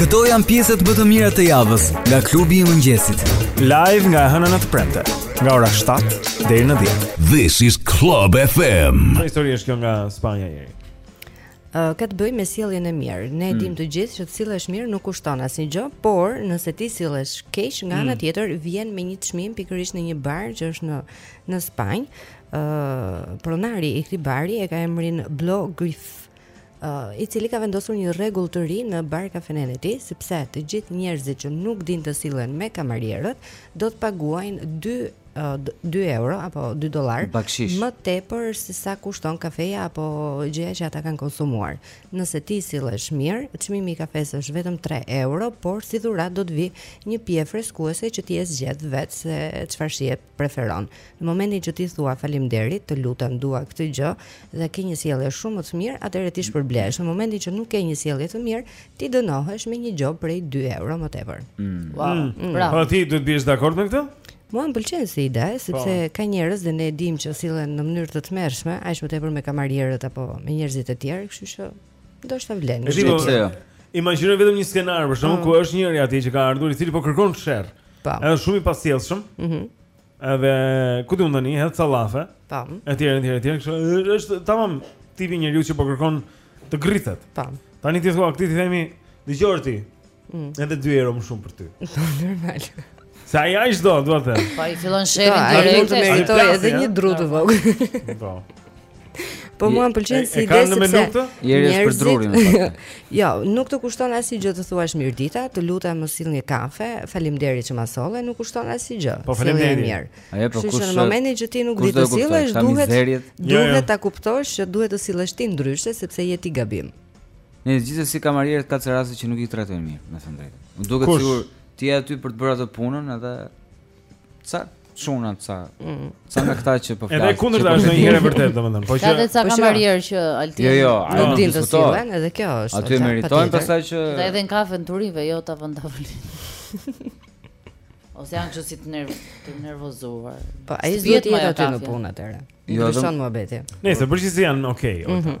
Këto janë pjesët më të mira të javës nga klubi i mëngjesit. Live nga e hëna në të premte, nga ora 7 deri në 10. This is Club FM. Një histori është kjo nga Spanja ieri. Uh, ka të bëjë me sjelljen e mirë. Ne hmm. dimë të gjithë që të sillesh mirë nuk kushton asnjë gjë, por nëse ti sillesh keq nga ana hmm. tjetër vjen me një çmim pikërisht në një bar që është në në Spanjë. Ëh, uh, pronari i këtij bari e ka emrin Blo Griff. uh, i cili ka vendosur një rregull të ri në bar kafenenë e tij, sepse të gjithë njerëzit që nuk dinë të sillen me kamarierët do të paguajnë 2 euro apo 2 dollar më tepër se sa kushton kafeja apo gjëja që ata kanë konsumuar. Nëse ti sillesh mirë, çmimi i kafes është vetëm 3 euro, por si dhuratë do të vijë një pije freskuese që ti e zgjedh vetë se çfarë shije preferon. Në momentin që ti thua faleminderit, të lutem, dua këtë gjë dhe ke një sjellje shumë më të mirë, atëherë ti shpërblehesh. Në momentin që nuk ke një sjellje të mirë, ti dënohesh me një gjobë prej 2 euro më tepër. Mm. Wow. Mm. mm. Bravo. Po ti do të biesh dakord me këtë? Mua më pëlqen si ide, po. sepse pa. ka njerëz dhe ne e dimë që sillen në mënyrë të tmerrshme, aq më tepër me kamarierët apo me njerëzit e tjerë, kështu që do të vlen. Është po, pse jo? Imagjino vetëm një skenar për shembull ah. ku është njëri atje që ka ardhur i cili po kërkon sherr. Po. Është shumë i pasjellshëm. Mhm. Mm edhe ku di unë tani, hedh ca llafe. Po. Etj, etj, etj, kështu është tamam tipi njeriu që po kërkon të grindet. Po. Tani ti thua, ti themi, dëgjo ore ti. Mm. Edhe 2 euro më shumë për ty. Normal. Se ai ai çdo, do të thënë. Po i fillon sherrin direkt. Ai mund të meritojë edhe një dru të vogël. Po. Po mua m'pëlqen si ide sepse njeriu është për drurin. Jo, nuk të kushton asnjë gjë të thuash mirëdita, të lutem më sill një kafe, faleminderit që ma solle, nuk kushton asnjë gjë. Po faleminderit mirë. Ajo po kushton. Në momentin që ti nuk di të sillesh, duhet jo, jo. duhet ta kuptosh që duhet të sillesh ti ndryshe sepse je ti gabim. Ne gjithsesi kamarierët ka ca raste që nuk i trajtojnë mirë, me thënë të drejtën. Duket sikur ti je aty për të bërë atë punën edhe Ca çuna ca. Mm. Ca nga këta që po flasin. Edhe e kundërta është ndonjëherë vërtet domethënë. Po që Ka dhe ca po kamarier që Altin. Jo, jo, ai nuk dinë të sillen, edhe kjo është. Aty meritojnë pastaj që Dhe edhe kafen turinjve, jo ta vënë në tavolinë. Ose janë kështu si të nerv të nervozuar. Po ai s'do të jetë aty në punë atëherë. Jo, do të shkojë muhabeti. Në përgjithësi janë okay, ojta. Mhm.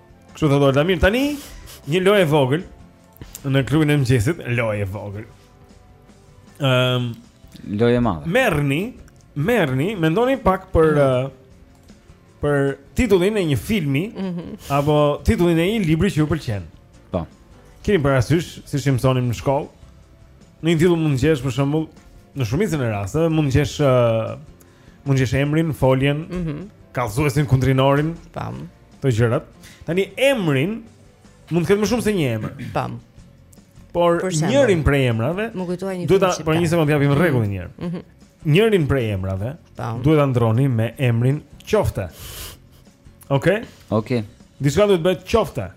Kështu të dojrë të mirë Tani një lojë e vogël Në klubin e mëngjesit Lojë e vogël um, ehm, Lojë e madhe Merrni Merrni Mendoni pak për mm. uh, Për titullin e një filmi mm -hmm. Apo titullin e një libri që ju pëlqen Po Keni parasysh Siç mësonim në shkollë Në një titull mund të gjesh për shembull Në shumicën e rasteve Mund të gjesh uh, Mund të gjesh emrin, foljen, mm -hmm. kallëzuesin, kundrinorin, këto gjërat. Tani emrin mund të ketë më shumë se një emër. Po. Por njërin prej emrave, më kujtoi një fjalë. Duhet ta, por një sekondë japim mhm. rregullin një herë. Mm -hmm. Njërin prej emrave, po. duhet ta ndrroni me emrin qofte. Okej? Okay? Okej. Okay. Diçka duhet të bëhet qofte.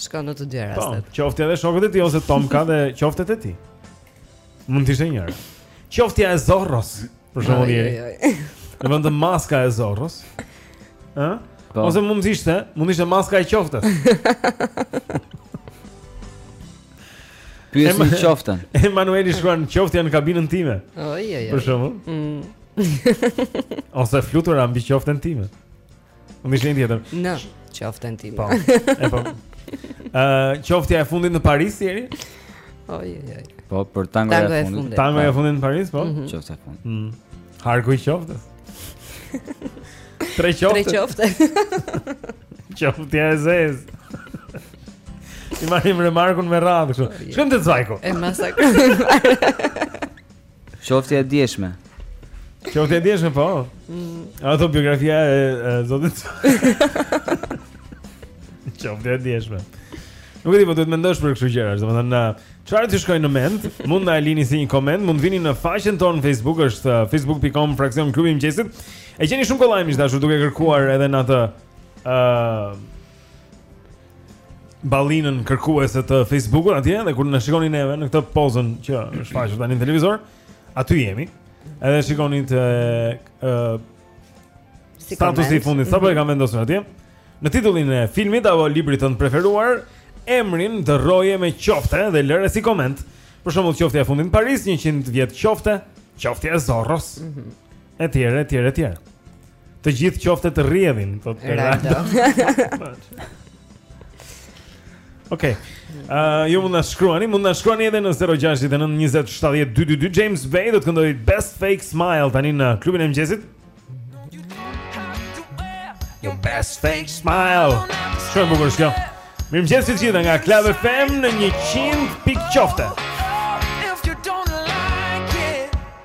Shkon në të dy po, rastet. Po, qoftja dhe shokët e tij ose Tomka dhe qoftet e tij. Mund të ishte njëra. Qoftja e Zorros, për shembull ieri. Në vend të maska e Zorros. Ë? Po. Ose mund të ishte, mund të ishte maska e qoftes. Flutura në qoften. Emanueli shkruan qoftja në kabinën time. Oj oj oj. Për shembull. Mm. Ose flutura mbi qoften time. Mund të ishte një tjetër. Në qoften time. Po. E po. Ë, qoftja e fundit në Paris ieri? Oj, oj, oj. Po, për tango e fundit. Tango e fundit në Paris, po? Mhm. Qoftja e fundit. Mm. Harku i qoftes. Tre qofte. Tre qofte. Qoftja e zezë. I marrim Remarkun me radhë kështu. Shkojmë te Cvajgu. E masakr. Qoftja e djeshme. Qoftja e djeshme po. Mm. Autobiografia e, e zotit. Qoftja e djeshme. Nuk e di, po duhet të mendosh për kështu gjëra, domethënë çfarë t'ju shkojë në mend, mund të na e lini si një koment, mund të vini në faqen tonë në Facebook është uh, facebook.com fraksion klubi i mëngjesit. E gjeni shumë kollaj miq të dashur duke kërkuar edhe në atë ë uh, Ballinën kërkuese të Facebookut atje dhe kur na shikoni neve në këtë pozën që është shfaqur tani në televizor, aty jemi. Edhe shikoni të ë uh, si statusi i fundit, sapo mm -hmm. e kam vendosur atje. Në titullin e filmit apo librit tënd të preferuar, emrin ndërroje me qofte dhe lëre si koment. Për shembull, qoftja e fundit në Paris 100 vjet qofte, qoftja e Zorros. Mm -hmm. Etj, etj, etj. Të gjithë qoftet rrjedhin, thotë Geraldo. Okej. Ëh, ju mund të na shkruani, mund të na shkruani edhe në 069 20 70 222 James Bay do të këndojë Best Fake Smile tani në klubin e mëngjesit. Your best fake smile. Shumë bukur është kjo. Mirëmëngjes të gjithëve nga Club FM në 100 pikë qofte.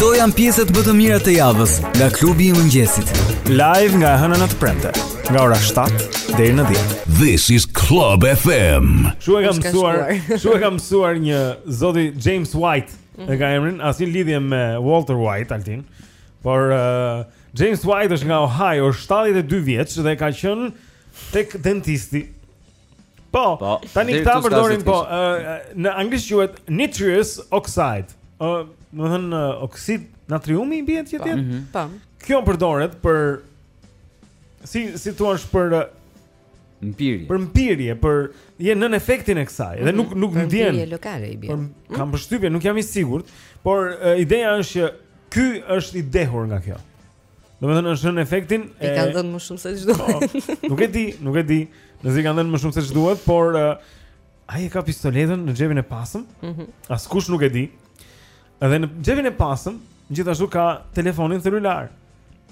Këto janë pjesët më të mira të javës nga klubi i mëngjesit. Live nga e hëna në të premte, nga ora 7 deri në 10. This is Club FM. Siç e ka mësuar, siç e ka mësuar një zoti James White, mm -hmm. e ka emrin, asnjë lidhje me Walter White altin. Por uh, James White është nga Ohio, është 72 vjeç dhe ka qenë tek dentisti Po, po tani këta përdorin po në anglisht quhet nitrous oxide. Ë, do të thënë oksid natriumi i bie kjo atje? Po. Mhm. po. Kjo përdoret për si si thuash për mpirje. Për mpirje, për je nën efektin e kësaj dhe mhm. nuk nuk ndjen. Mpirje lokale i bie. Por mhm. kam përshtypjen, nuk jam i sigurt, por ideja është që ky është i dehur nga kjo. Domethënë është nën efektin e I kanë dhënë më shumë se ç'duhet. Po, nuk e di, nuk e di. Nëse i kanë dhënë më shumë se ç'duhet, por ai e ka pistoletën në xhepin e pasmë. Mm -hmm. Askush nuk e di. Edhe në xhepin e pasmë gjithashtu ka telefonin celular,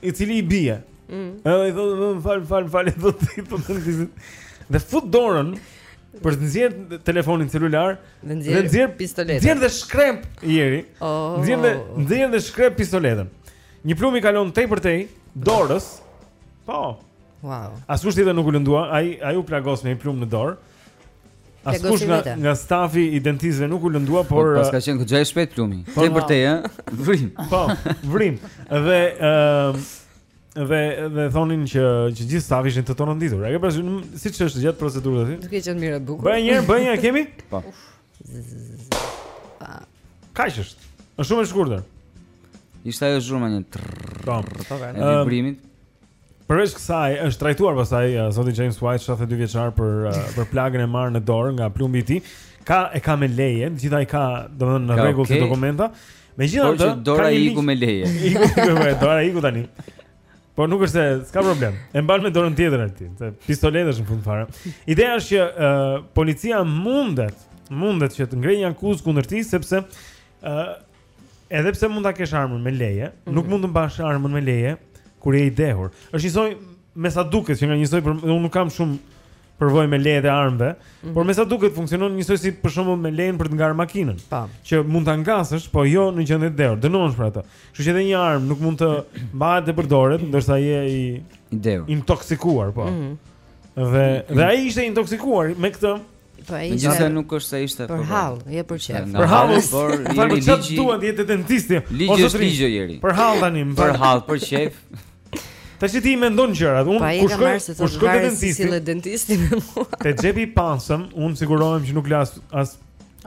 i cili i bie. Mm. Edhe i thotë, "Më fal, fal, fal, do të thit po të thit." Dhe fut dorën për të nxjerr telefonin celular, dhe nxjerr pistoletën. Nxjerr dhe shkrep njeri. Oh. Nxjerr dhe nxjerr dhe shkrep pistoletën. Një plumb i kalon tej për tej dorës. Po. Wow. Askush tjetër nuk u lëndua, ai ai u plagos me një plumb në dorë. Askush nga nga stafi i dentistëve nuk u lëndua, po, por paska qenë goxha i shpejt plumi. Po, tej për tej, ë? Vrimë. Po, vrimë. Dhe ëm dhe dhe thonin që që gjithë stafi ishin të tronditur. A ke parasysh siç është gjatë procedurës aty? Duke qenë mirë e bukur. Bëj një herë, bëj një, kemi? Po. Kaq është. Është shumë e shkurtër. Ishte ajo zhurma një trrrr po. po, E ehm, vibrimit Përveç kësaj është trajtuar pastaj uh, zoti James White 72 vjeçar për uh, për plagën e marrë në dorë nga plumbi i tij. Ka e ka me leje, gjitha i ka, domethënë në rregull okay. si dokumenta. Megjithatë, dora i iku me leje. Iku me leje, dora i iku tani. Po nuk është se s'ka problem. E mban me dorën tjetër aty, se pistoletë është në fund të fundit fare. Ideja është që uh, policia mundet, mundet që të ngrejë një akuzë kundër tij sepse ë uh, edhe pse mund ta kesh armën me leje, mm -hmm. nuk mund të mbash armën me leje kur je i dehur. Është njësoj me sa duket që nga njësoj për unë nuk kam shumë përvojë me lejet e armëve, mm -hmm. por me sa duket funksionon njësoj si për shembull me lejen për të ngarë makinën. Pa. Po. Që mund ta ngasësh, po jo në gjendje të dehur, dënohesh për atë. Kështu që edhe një armë nuk mund të mbahet të përdoret ndërsa je i i dehur. Intoksikuar, po. Mm -hmm. Dhe mm -hmm. dhe ai ishte intoksikuar me këtë Po ai ishte. Megjithëse nuk është se ishte për hall, jo për qejf? Për hall, por jeri ligji. Çfarë duan të jetë dentisti? Ligji është ligji jeri. Për hall tani, për hall, për qejf? Ta që ti i mendon gjërat, unë kur shkoj, kur shkoj te dentisti, si dentisti me mua. Te xhepi i pasmë, unë sigurohem që nuk lë as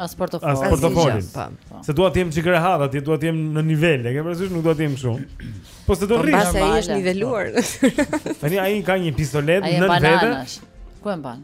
as portofolin. As portofolin. Po, po. Se dua të jem çikë rehat, atje dua të jem në nivel, e ke parasysh, nuk dua të jem kështu. Po se do të rrish. Pastaj ai është niveluar. Tani ai ka një pistoletë nën vete. Ku e mban?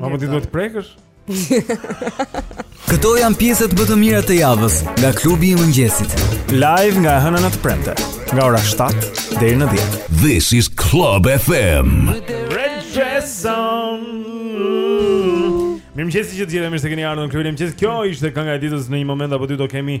Apo ti duhet të prekësh? Këto janë pjesët më të mira të javës nga klubi i mëngjesit. Live nga e hëna në të premte, nga ora 7 deri në 10. This is Club FM. Red dress on. Mirëmëngjes që të gjithëve, mirë se keni ardhur në klubin e mëngjesit. Kjo ishte kënga e ditës në një moment apo dy do kemi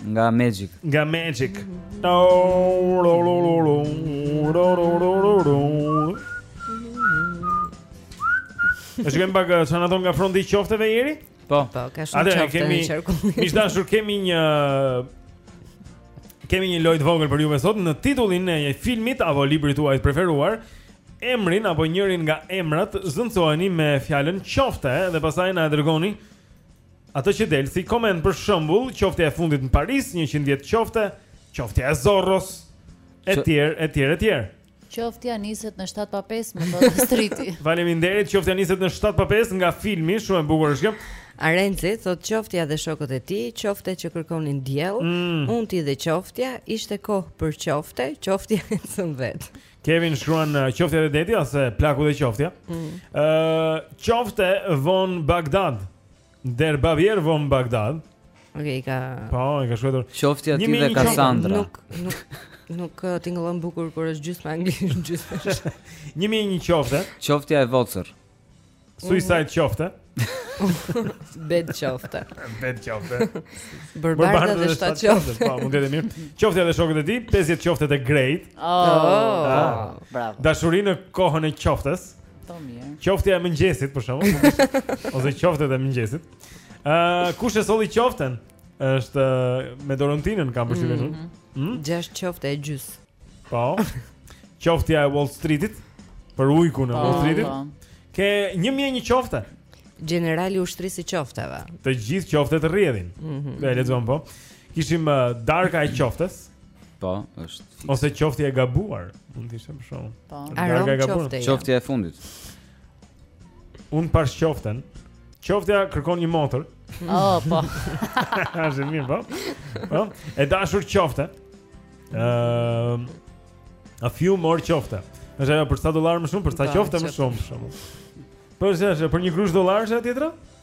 Nga Magic. Nga Magic. A shkojmë pak uh, ça na thonë nga fronti i qofteve Eri? Po, po, ka shumë qofte. Atë kemi. Miq të dashur kemi një kemi një lojë të vogël për juve sot në titullin e filmit apo librit tuaj të preferuar. Emrin apo njërin nga emrat zëvendësojeni me fjalën qofte dhe pastaj na e dërgoni Atë që del si koment për shembull, qoftja e fundit në Paris, njëqind vjet qofte, qoftja e Zorros, etj, etj, etj. Qoftja niset në shtatë pa pesë, më thotë Striti. Faleminderit, qoftja niset në shtatë pa pesë nga filmi, shumë e bukur është kjo. Arenci thotë qoftja dhe shokët e tij, qofte që kërkonin diell, mm. unë ti dhe qoftja, ishte kohë për qofte, qoftja ecën vetë. Kevin shkruan uh, qoftja dhe deti ose plaku dhe qoftja. Ëh, mm. uh, qofte von Bagdad. Der Barbier von Bagdad. Okej, okay, ka. Po, e ka shkruar. Qoftja ti dhe Kassandra. Nuk nuk nuk uh, tingëllon bukur kur është gjithmonë anglisht gjithmonë. 1001 qofte. Qoftja e vocër. Suicide mm. qofte. Bed qofte. Bed qofte. Borëbardha dhe shtatë qofte. Po, mund të jetë mirë. Qoftja dhe shokët e tij, 50 qofte të Greit. Oh, oh, oh, bravo. Dashuri në kohën e qoftes. Po mirë. Qoftja e mëngjesit për shembull ose qoftet e mëngjesit. Ë uh, kush e solli qoften? Është uh, me Dorontinën kam përshtypjen unë. Mm -hmm. mm? Gjashtë qofte e gjysmë. Po. Qoftja e Wall Streetit për ujkun e po, Wall Streetit. Po. Ke 1001 qofte. Gjenerali i ushtrisë së qofteve. Të gjithë qoftet rrjedhin. Mm -hmm. E lexuam po. Kishim uh, darka e qoftes. Po, është fiks. Ose qoftja e gabuar, mund të ishte për shembull. Po, aromë qofte. Qoftja e fundit. Njëqind për qoften. Qoftja kërkon një motor. Oh, po. Është mirë, po. Po. E dashur qofte. Ëm ehm, uh, a few more qofte. Është ajo për sa dollarë më shumë, për sa po, qofte më shumë, për shembull. Po është ajo për një grusht dollarësh atë tjetra?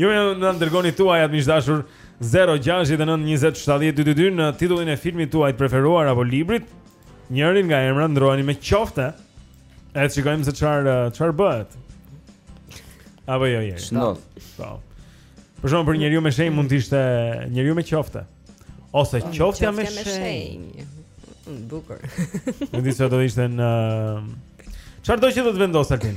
Ju na dërgoni tuajat miq të dashur 0-6-9-27-12-2 Në titullin e filmit tuaj të preferuar apo librit Njërin nga emrat ndërrojeni me qofte E të shikojmë se çfarë, çfarë bëhet Apo jo Eri Ç'ndodh po. Për shembull njeriu me shenjë mund të ishte njeriu me qofte Ose po, qoftja me shenjë Bukur Në disë do ishte në Çfarëdo që do të vendosësh, Altin?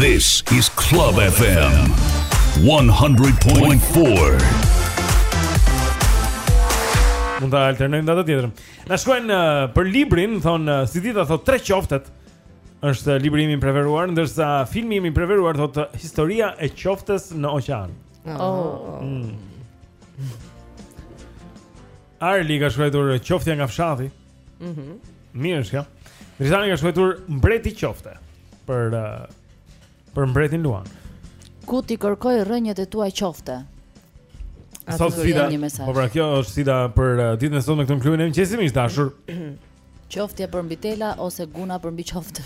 This is Club FM 100.4. Mund ta alternojmë datë tjetër. Na shkruajnë uh, për librin, thotë uh, Sidita thotë tre qoftet. Është uh, libri im i preferuar, ndërsa filmi im i preferuar thotë uh, Historia e qoftes në oqean. Oh. Mm. Arli ka shkruar uh, qoftja nga fshati. Mhm. Mm Mirë është kjo. Dritani ka shkruar mbreti qofte për uh, për mbretin Luan. Ku t'i kërkoj rrënjët e tua qofte? Sot sfida. Po pra kjo është sfida për uh, ditën e sotme këtu në klubin e mëngjesit miq të dashur. Qoftja përmbi tela ose guna përmbi qofte.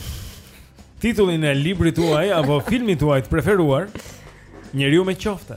Titullin e librit tuaj apo filmit tuaj të preferuar, njeriu me qofte.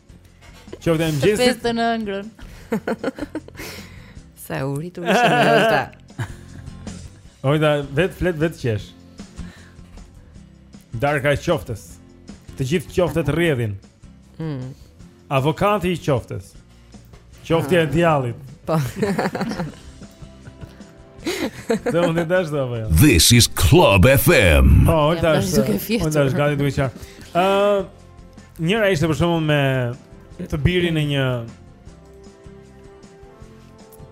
Qofte e mëngjesit. Të festë në ëngrën. Sa e uritur ishte me Olta. Olta vetë flet vetë qesh. Darka e qoftes. Të gjithë qoftet rrjedhin. Mm. Avokati i qoftes. Qoftja e ah. djallit. Po. Dhe unë të dashtë dhe apoja This is Club FM Po, oh, është Olta është gati duke qa uh, Njëra ishte për shembull me të birin e një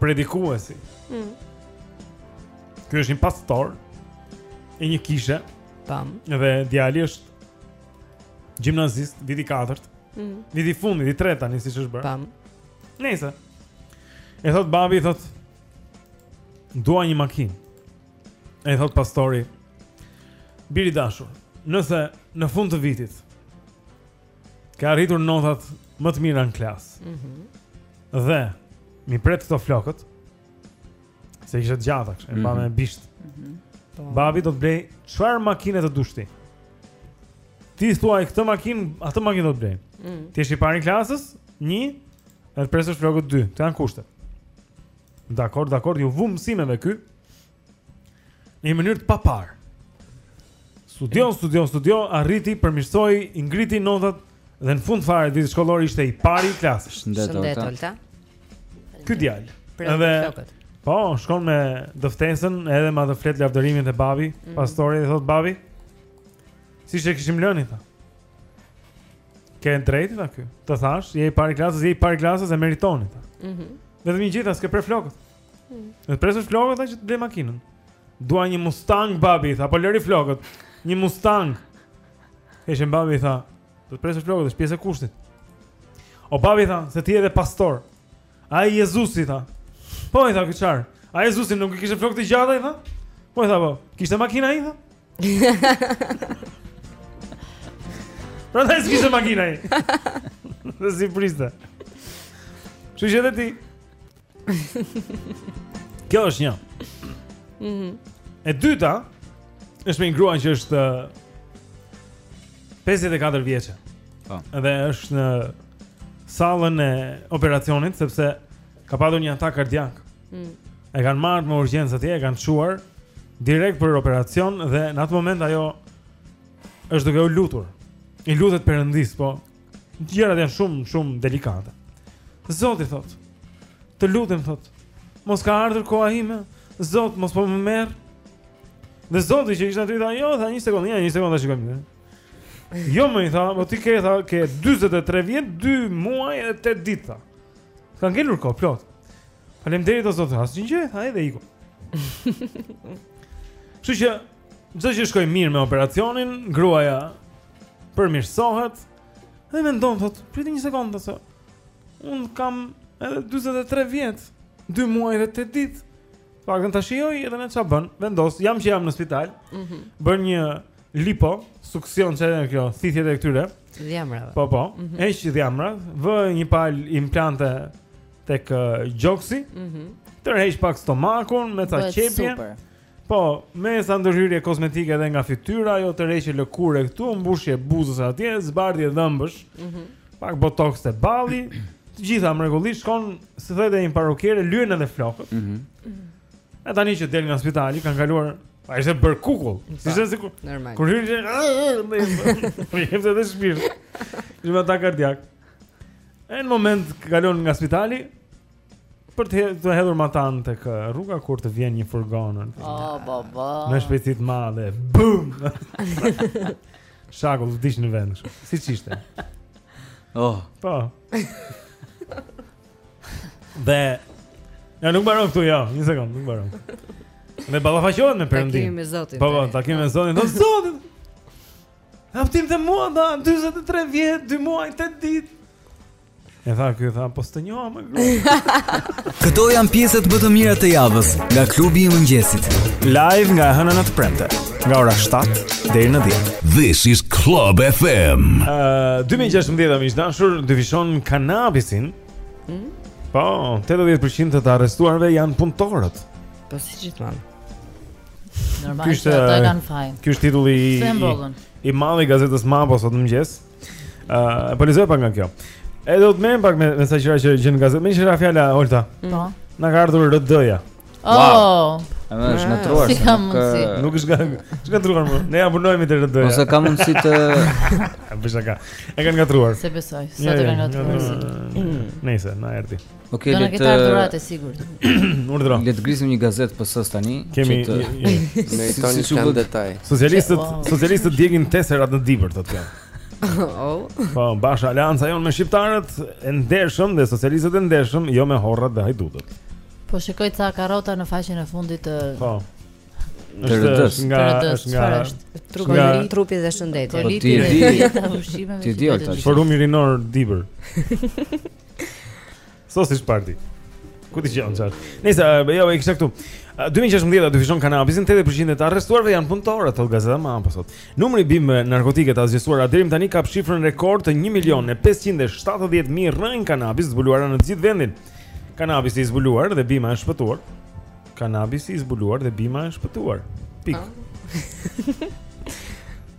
predikuesi. Mm. Ky është një pastor i një kishe. Tam. Dhe djali është gjimnazist, viti 4. Mm. Viti i fundit, viti 3 tani siç është bërë. Tam. Nëse. E thotë babi, thotë dua një makinë. E i thotë pastori Bir i dashur Nëse në fund të vitit Ke arritur notat më të mira në klasë mm -hmm. Dhe M'i pret këto flokët Se i kishte të gjata kështu mm -hmm. E pa mhm. me bisht mm -hmm. Po. Babi do të blejë Çfarë makine të dush ti Ti thuaj këtë makinë Atë makinë do të blej mm. Të jesh i pari i klasës Një Dhe të presësh flokët dy Këto janë kushtet Dakord, dakord, iu vu mësimeve ky. Në një mënyrë të paparë. Studio, studio, studio, arriti, përmirësoi, i ngriti notat dhe në fund fare të vitit shkollor ishte i pari i klasës. Shëndet Olta. Ky djalë. Edhe Po, shkon me dëftesën edhe me atë fletëlavdërimin te babi, mm -hmm. pastori dhe thotë babi, siç e kishim lënë, tha. Ke të drejtë tha ky. Të thashë, je i pari klasës, je i pari klasës e meriton tha. Mhm. Mm Vetëm një gjë tha, s'ke prerë flokët. Mm -hmm. Do presësh flokët tha që të blej makinën. Dua një Mustang babi, tha, po lëri flokët. Një Mustang. E shën babi tha, do t'i presësh flokët, është pjesë e kushtit. O babi tha, se ti je dhe pastor. Ai Jezusi tha. Po i tha ky çar. Ai Jezusi nuk i kishte flokët e gjata i tha. Po i tha po. Kishte makina i tha. Prandaj s'kishte makina i tha dhe s'i priste. Kështu që dhe ti Kjo është një mhm. E dyta është me një grua që është 54 vjeçe po. Dhe është në sallën e operacionit Sepse ka patur një atak kardiak Mm. E kanë marrë me urgjencë atje, e kanë çuar direkt për operacion dhe në atë moment ajo është duke u lutur. I lutet Perëndisë, po gjërat janë shumë shumë delikate. Zoti thotë, të lutem thotë, mos ka ardhur koha ime, Zot mos po më merr. Dhe Zoti që ishte aty tha, jo, tha një sekondë, një sekondë shikojmë. Jo mi i tha, po ti ke tha ke 43 vjet, 2 muaj e 8 ditë tha. Ka ngelur kohë plot. Faleminderit o zot, asnjë gjë, ha edhe iku. Kështu që çdo gjë shkoi mirë me operacionin, gruaja përmirësohet. Dhe mendon thotë, prit një sekondë se unë kam edhe 43 vjet, 2 muaj dhe 8 ditë. Të paktën ta shijoj edhe unë, çfarë bën. Vendos, jam që jam në spital. Mhm. Mm bën një liposuksion ça është kjo, thithjet e këtyre. Dhjamrave. Po po. Mm -hmm. Heq dhjamra, vë një palë implante tek gjoksi. Mhm. Mm Tërheq pak stomakun me ca qepje. Po, me ca ndërhyrje kozmetike edhe nga fytyra, jo tërheqje lëkure këtu, mbushje buzësh atje, zbardhje dhëmbësh. Mhm. Mm pak botox te balli, të gjitha mrekulli shkon si thotë edhe në parukiere lyen edhe flokët. Mhm. Mm mm -hmm. E tani që del nga spitali kanë kaluar A ishte bërë kukull. Si ishte sikur. Normal. Kur hyn. Po jepte edhe shpirt. Me atak kardiak. Në moment kalon nga spitali për t'u hedhur matanë tek rruga kur të vjen një furgon. Oh, ba, ba. Me shpejtësi të madhe. Bum. Gjaku vdiq në vend. Siç ishte. Oh. Po. Dhe Ja nuk mbaron këtu, ja, një sekondë, nuk mbaron. U ballafaqohet me Perëndinë. Takimi me Zotin. Po, po, takimi me Zotin. Do Zotin. Aftim të mua dha 23 vjet, 2 muaj, 8 ditë E tha ky, tha, po s'të njoha më grua Këto janë pjesët më të mira të javës Nga klubi i mëngjesit Live nga e hëna në të premte Nga ora 7 deri në 10 This is Club FM uh, 2016 miq të dashur Dyfishon kanabisin mm? Po, 80% të të arrestuarve janë punëtorët Po si gjithmonë Normal që ata e kanë fajin. Ky është titulli i i madh i gazetës Mapo sot në mëngjes. Ëh, uh, po lexoj pak nga kjo. Edhe do të merrem pak me me ca gjëra që gjen në gazetë. Meqë ra fjala Olta. Mm. Po. Na ka ardhur RD-ja. Oh. Wow. Ana është ngatërruar. Si ka mundësi? Nuk është gazetë. Është ngatërruar më. Nejse punojmë te RD. Ose ka mundësi të bësh shaka. E kanë ngatërruar. S'e besoj. S'e kanë ngatërruar. Nejse, na erdhi. Ok, le të ketë dhuratë sigurt. Urdhëro. Le të grisim një gazetë PS tani. Kemi të... meritoni çdo detaj. Socialistët, wow. socialistët djegin teserat në Dibër thotë kjo. Oh. Po, Basha aleanca jonë me shqiptarët e ndershëm dhe socialistët e ndershëm, jo me horrat dhe hajdutët. Po shikoj ca karrota në faqen e fundit të Po. Është nga është nga trupi nga... trupi dhe shëndeti. Po ti e di. Ti e di. Forumi rinor Dibër. Sausage party. Ku ti jam çaj? Nejse ajo jo, e kisha këtu. 2016 dyfishon kanabisin 80% e të arrestuarve janë punëtorë thotë gazeta Mapo sot. Numri i bimëve narkotike të asgjësuara deri më tani kap shifrën rekord të 1 milion e 570 mijë rrënjë kanabis zbuluara në të gjithë vendin. Kanabisi i zbuluar dhe bima e shpëtuar. Kanabisi i zbuluar dhe bima e shpëtuar. Pikë. Ah.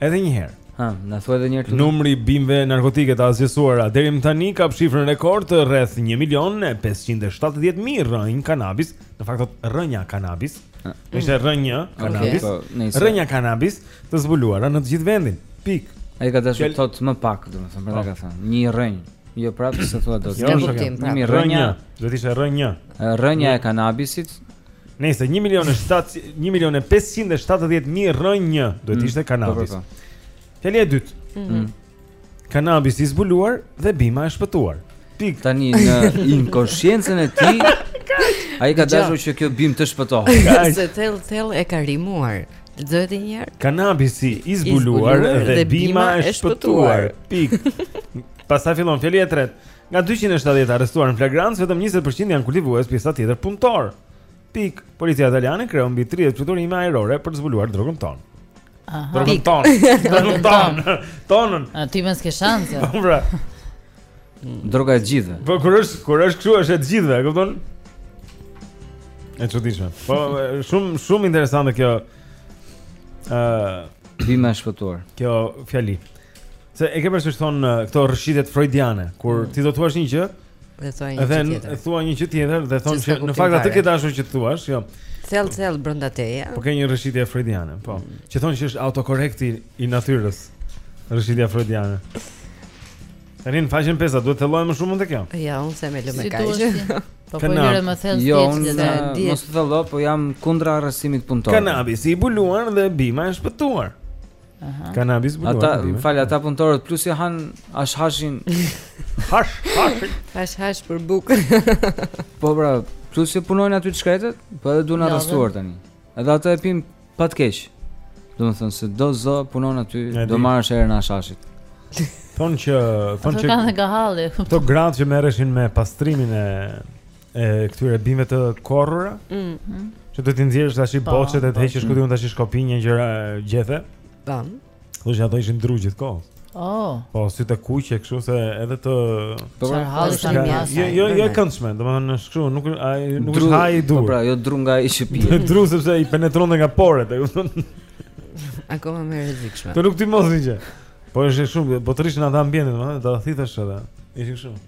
Edhe një herë. Ha, na thuaj edhe një herë. Numri i bimëve narkotike të asgjësuara deri më tani kap shifrën rekord të rreth 1 milion 570 mijë rrënjë kanabis, në fakt thotë rrënja kanabis. Është rrënja kanabis. Okay. Po, rrënja kanabis të zbuluara në të gjithë vendin. Pikë. Ai ka dashur të thotë më pak, domethënë, për ta po. ka thënë, një rrënjë. Jo prapë s'e thua dot jo. Një rrënjë, do të ishte rrënjë. Rrënja e kanabisit Nëse 1 milion e 7 1 milion e 570 mijë rrënjë duhet të mm. ishte kanabis. Po, po, po. Fjalia e dytë. Mhm. Mm. Kanabisi i zbuluar dhe bima e shpëtuar. Pikë. Tani në inkoshiencën e tij ai ka dashur që kjo bimë të shpëtohet. Se thellë thellë e ka rimuar. Lexoje edhe një herë. Kanabisi i zbuluar dhe bima e shpëtuar. Pikë. Pastaj fillon fjalia e tretë. Nga 270 të arrestuar në flagrancë, vetëm 20% janë kultivues, pjesa tjetër punëtorë. Pikë, policia italiane kreu mbi 30 fluturime ajrore për të zbuluar drogën tonë. Aha. Drogën tonë. Drogën tonë. Tonën. A ti mos ke shanse. Po pra. Droga e të gjithëve. Po kur është kur është kështu është e të gjithëve, e kupton? E çuditshme. Po shumë shumë interesante kjo. Ëh, uh, bima e shpëtuar. Kjo fjali. Se e ke parasysh thonë këto rrëshqitjet frojdiane, kur mm. ti do të thuash një gjë, dhe thua një gjë tjetër. Dhe thua një gjë tjetër dhe thonë që në fakt atë ke dashur që të thuash, jo. Thellë thellë brenda teje. Po ke një rrëshqitje frojdiane, po. Mm. Që thonë që është autokorrekti i natyrës. Rrëshqitja frojdiane. Tani në faqen 5 duhet të thellojmë më shumë te kjo. Ja, unë them e lëmë me kaq. Po po njëre më thellë jo, stikë dhe di. Mos të thellë, po jam kundra arrestimit të punëtorëve. Kanabisi i zbuluar dhe bima e shpëtuar. Aha. Kanabisi i zbuluar. Ata, më fal, ata punëtorët plus e hanë hashashin. Hash, hash. Hashash për bukë. po pra, plus se punojnë aty të shkretët, po edhe duan arrestuar tani. Edhe ata e pinë pa të keq. Domethënë se do s'do punon aty, do marrësh erën e hashashit. Thonë që, thonë që. Ata kanë nga halli. Këto gratë që merreshin me pastrimin e e këtyre bimëve të korrura. Ëh. Mm -hmm. Që do të nxjerrësh tashi po, boçet e të po. heqësh këtu unë tash shkopin një gjëra gjethe. Tan. Domethënë ishin dru gjithë kohës. Oh. Po si të kuq e kështu se edhe të Do të halli tani pas. Jo jo jo këndshme, domethënë është kështu, nuk ai nuk është haj dur. Po pra, jo dru nga shtëpia. Dru sepse i penetronte nga poret, e kupton? Akoma më rrezikshme. Të nuk ti mos një gjë. Po është shumë, po të rrish në atë ambient, domethënë, ta thithësh edhe. Ishin shumë.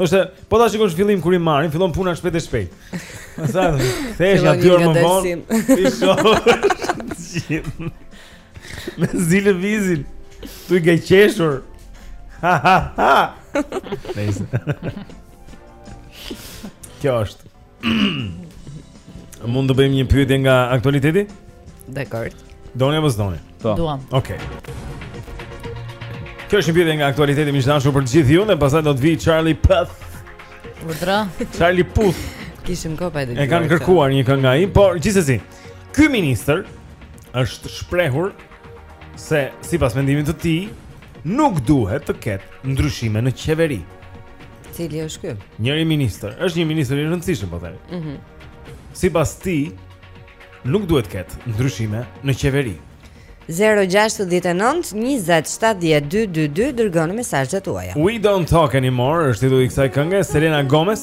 Thoshte, po ta shikosh në fillim kur i marrin, fillon puna shpejt e shpejt. Sa thesh ja dy orë më vonë. T'i shohësh. Mezi lëvizin. Tu u gajas së qeshuri. Ha ha ha. Kjo është. Mund të bëjmë një pyetje nga aktualiteti? Dakord. Doni apo s'doni? Po. Duam. Okej. Kjo është një pyetje nga aktualiteti më i dashur për të gjithë ju, e pastaj do të vijë Charlie Puth. Udra. Charlie Puth. Kishim kopa edhe. E kanë kërkuar një këngë ai, por gjithsesi. Ky ministër është shprehur se sipas mendimit të tij nuk duhet të ketë ndryshime në qeveri. Cili është ky? Njëri ministër, është një ministër i rëndësishëm pothuaj. Mhm. Mm Sipas tij, nuk duhet të ketë ndryshime në qeveri. 0-69-20-7-22-2 Dërgoni mesazhet tuaja We don't talk anymore është i dyti i kësaj kënge Selena Gomez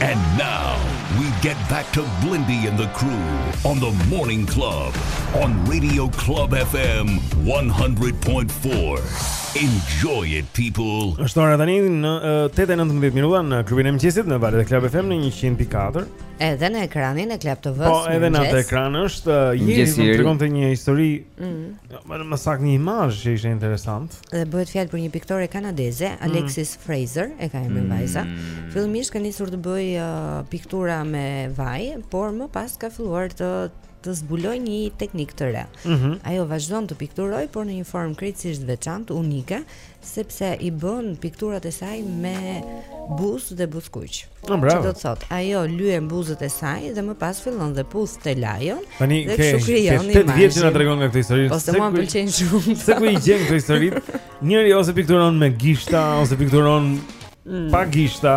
And now we get back to Blendi and the crew on the morning club on radio Club FM 100.4 enjoy it people Është ora tani në 8:19 minuta në klubin e mëngjesit në valët e Club FM në 100.4. Edhe në ekranin e Club TV. Po, edhe në atë ekran është Jeri, më tregonte një histori Mm. Ja, më më saktë një imazh që ishte interesant. Dhe bëhet fjalë për një piktore kanadeze, mm. Alexis mm. Fraser, e ka emrin mm. vajza. Fillimisht ka nisur të bëjë uh, piktura me vaj, por më pas ka filluar të të zbulojë një teknikë të re. Mm -hmm. Ajo vazhdon të pikturojë, por në një formë krejtësisht veçantë, unike, sepse i bën pikturat e saj me buzë dhe buzëkuq. Në bravo. Që do të thotë, ajo lyen buzët e saj dhe më pas fillon dhe puth telajon Tani, dhe kështu krijon imazhin. Tani ke 8 vjet që na tregon nga këto histori. Po se më pëlqejnë shumë. Se ku i gjen këto histori? Njëri ose pikturon me gishta ose pikturon mm. pa gishta.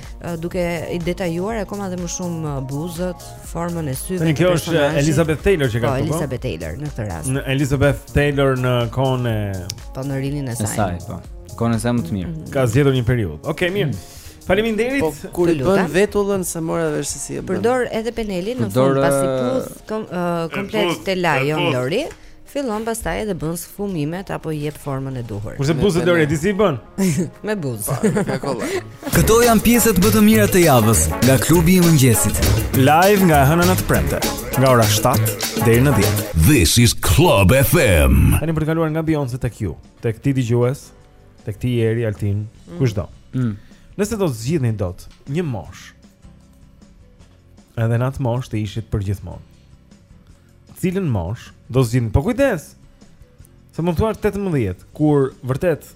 duke i detajuar akoma dhe më shumë buzët, formën e syve. Në kjo është Elizabeth Taylor që ka po, këtu. Po Elizabeth Taylor në këtë rast. Në Elizabeth Taylor në kohën e po në rininë e saj. Saj, po. Kohën e saj më të mirë. Mhm. Ka zgjedhur një periudhë. Okej, okay, mirë. Mm. Faleminderit. Po, kur i bën vetullën s'e mora vesh se si e bën. Përdor edhe penelin në fund pasi puth kom, uh, komplet telajon Lori. Fillon pastaj edhe bën sfumimet apo i jep formën e duhur. Kurse buzët lori ti si i bën? Me buzë. Po, më kollaj. Këto janë pjesët më të mira të javës nga klubi i mëngjesit. Live nga e hëna në të premte, nga ora 7 deri në 10. This is Club FM. Tani për të kaluar nga Beyoncé tek ju, tek ti dëgjues, tek ti Eri Altin, mm. kushdo. Mm. Nëse do të zgjidhni dot një moshë. Edhe në atë moshë të ishit përgjithmonë. cilën moshë do zgjidhni? Po kujdes. Se më thua 18, kur vërtet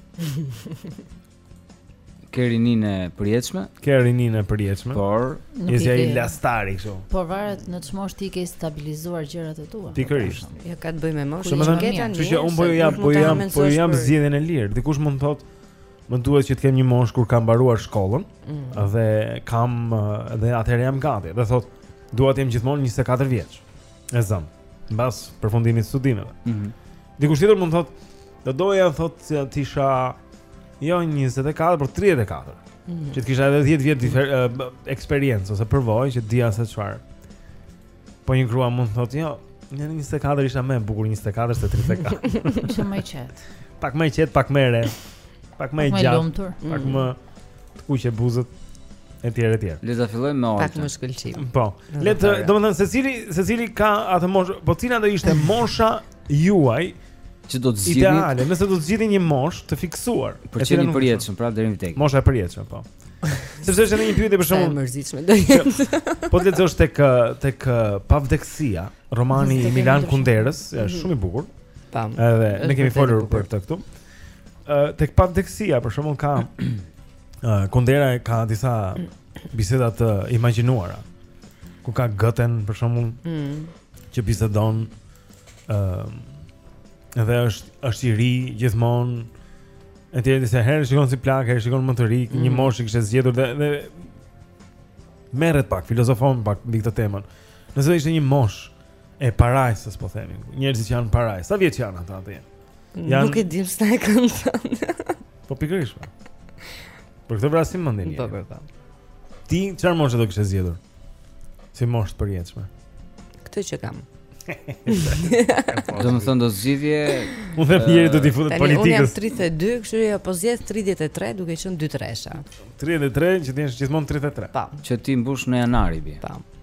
ke rininë e përjetshme, ke rininë e përjetshme, por je si ai lastari kështu. Por varet në ç'moshë ti ke stabilizuar gjërat e tua. Pikërisht. S'ka të bëjë me moshën. Shumë mirë. Kështu që un po ju jap, po jap, po jap zgjedhjen e lirë. Dikush mund të thotë Më duhet që të kem një moshë kur kam mbaruar shkollën mm. dhe kam dhe atëherë jam gati. Dhe thotë Dua të jem gjithmonë 24 vjeç. E zëmë. Mbas përfundimit të studimeve. Mhm. Mm Dikush tjetër mund të thotë, do doja thotë që të isha jo 24, por 34. Mm -hmm. Që të kisha edhe 10 vjet difer uh, eksperiencë ose përvojë që dija se çfarë. Po një grua mund të thotë, jo, në 24 isha më e bukur 24 se 34. Shumë më e qetë. Pak më e qetë, pak më e re. Pak më e gjatë. Pak më e lumtur. Pak më mm. të kuqe buzët etj etj. Le ta fillojmë me Oltën. Pak më shkëlqim. Po. Le të, domethënë secili secili ka atë moshë, po cila do ishte mosha juaj që do të zgjidhni? Ideale, nëse do të zgjidhni një moshë të fiksuar. Për të qenë i përjetshëm, pra deri në vdekje. Mosha e përjetshme, po. Sepse është një pyetje për shembull. Është mërzitshme do jetë. Po të lexosh tek tek pavdekësia, romani i Milan Kunderës, është mhm. shumë i bukur. Tam. Edhe ne kemi folur për këtë këtu. Ë tek pavdekësia për shembull ka ë Kundera ka disa biseda të imagjinuara. Ku ka Gëten për shembull mm. që bisedon ë edhe është është i ri gjithmonë etj etj se herë shikon si plak, herë shikon më të ri, mm. një moshë që kishte zgjedhur dhe dhe merret pak filozofon pak mbi këtë temën. Nëse ishte një moshë e parajsës po themi. Njerëzit që janë parajsë. Sa vjeç janë ata atje? Jan... Nuk e di pse e kanë thënë. po pikërisht. Për këtë vrasim mendin. Po po po. Ti çfarë moshe do kishe zgjedhur? Si moshë të përjetshme. Këtë që kam. Domethënë do zgjidhje Unë them njeri do t'i futet politikës Unë jam 32, kështu e po zgjedh 33 duke qenë 2 tresha 33, që t'jem gjithmonë 33 Pa po. Që t'i mbush në janar i bie Pa po.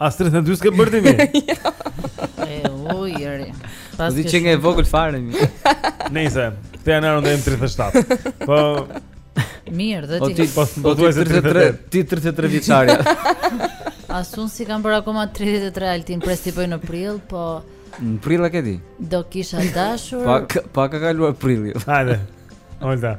As 32 s'ke bërë ti mi. E ujori. Po Pastaj qenka e vogël fare mi. Nëse te janë ardhur deri në 37. Po Mirë, dhe O ti. ti Po, po po ti thuaj se 33 38. ti 33 vjeçarja. As unë s'i kam bërë akoma 33 Altin, pres t'i bëj në prill, po Në prill e ke ti. do kisha dashur. Pa ka- pa ka kaluar prilli. Hajde. Olta.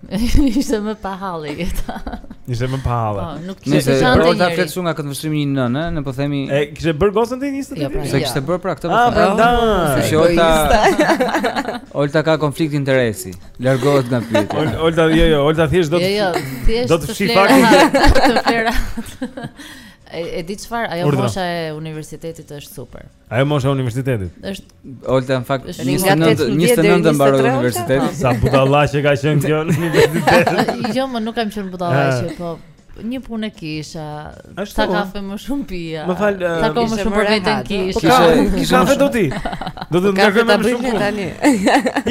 Ishte më pa halle jeta. Ishte më pa halle. Po, nuk kishte Nëse shante Roza njëri. flet shumë nga këndvështrimi i një nëne, ne po themi E kishe bërë gocën ti 20 Jo, pra, vjeç? s'e ja. kishte bërë pra këtë. Ah, po them. prandaj. Kështu që Olta Olta ka konflikt interesi. Largohet nga pyetja. Ol- Olta, jo, jo, Olta thjesht do Jo, të jo, thjesht do të fshi flera- faktin të flera. E, e di çfarë, ajo Urdhëro. mosha e universitetit është super. Ajo mosha e universitetit. Është Olta në fakt 29 29 mbaroi universitetin. Sa budallaqe ka qenë kjo në universitet. Jo, më nuk kam qenë budallaqe ah. po një punë e kisha. Sa kafe më shumë pija. Më fal, sa kohë më shumë për veten kisha. Po kafe, kisha kafe do ti. Do të ndërgoj më shumë punë tani.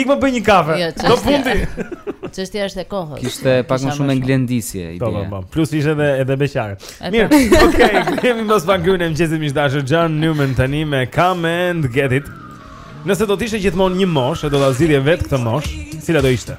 Ik më bëj një kafe. Jo, do punë ti. Çështja është e kohës. Kishte pak më shumë eglendisje ideja. Po, po, po. Plus ishte edhe edhe beqare. Mirë, okay, kemi Mos m'pa gjumë mëngjesi miq të dashur John Newman tani me Come and Get It. Nëse do të ishte gjithmonë një moshë, e do ta zgjidhje vetë këtë moshë, cila do ishte?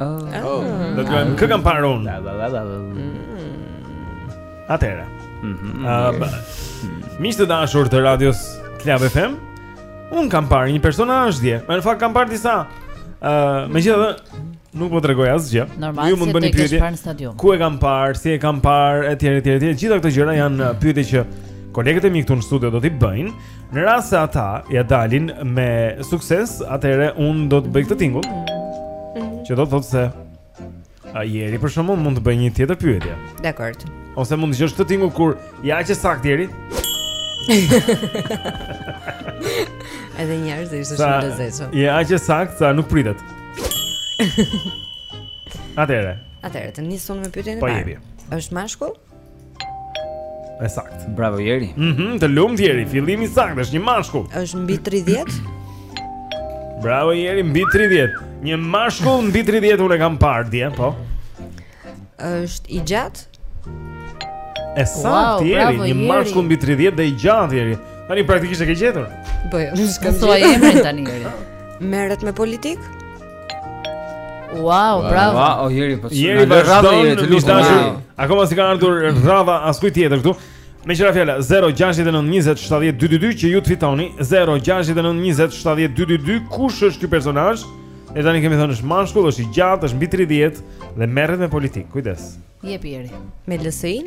Oh, do luajmë kë kam parë unë. Atëherë. Mhm. Miq të dashur të radios Club FM. Unë kam parë një personazh dje. Në fakt kam parë disa. Ë, megjithatë nuk po tregoj asgjë. Ju mund të bëni pyetje. Ku e kam parë, si e kam parë etj etj etj. Gjithë këto gjëra janë pyetje që kolegët e mi këtu në studio do t'i bëjnë. Në rast se ata ia dalin me sukses, atëherë unë do të bëj këtë tingull. Mhm. Që do të thotë se Jeri për shembull mund të bëj një tjetër pyetje. Dakor. Ose mund të dëgjosh këtë tingull kur jo aq e saktë Jeri. Edhe një herë ishte shumë e lezetshme. Jo aq e saktë, sa nuk pritet. Atëherë. Atëherë, të nisim me pyetjen e parë. Po Jeri. Është mashkull? E saktë. Bravo Jeri. Mhm, mm të lumtë Jeri. Fillim i saktë, është një mashkull. Është mbi 30. Bravo Jeri, mbi 30. Një mashkull mbi 30 unë kam parë dje, po. Është i gjatë. E saktë wow, Jeri, një mashkull mbi 30 dhe i gjatë Jeri. Tani praktikisht e ke gjetur. Po jo, s'ka thua emrin tani Jeri. Merret me politikë? Wow, bravo. Wow, oh, Jeri po. Jeri po radha Jeri të lutem. Akoma s'i ka ardhur radha askujt tjetër këtu. Meqë ra fjala 0-6-9-20-70-2-2-2 Që ju të fitoni 0-6-9-20-70-2-2-2 Kush është ky personazh Deri tani kemi thënë është mashkull, është i gjatë, është mbi 30 Dhe merret me politikë, kujdes Jepi Jeri Me lësëin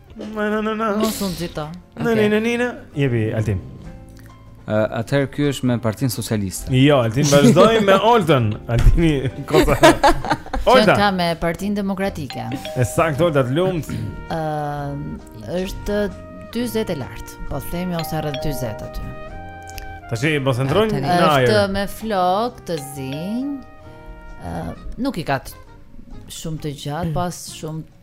Na na na na. Mos u nxito. Na na na na. Jepi Altin. Uh, Atëherë ky është me Partinë Socialiste. Jo, Altin, vazhdojmë me Oltën. Altini kosa. Olta. Është me Partinë Demokratike. E saktë Olta të lumtë. Ëm uh, është 40 e lartë. Po themi ose rreth 40 aty. Tashi mos ndrojnë në ajër. Është me flokë të zinj. Ëm uh, nuk i ka shumë të gjatë, pas shumë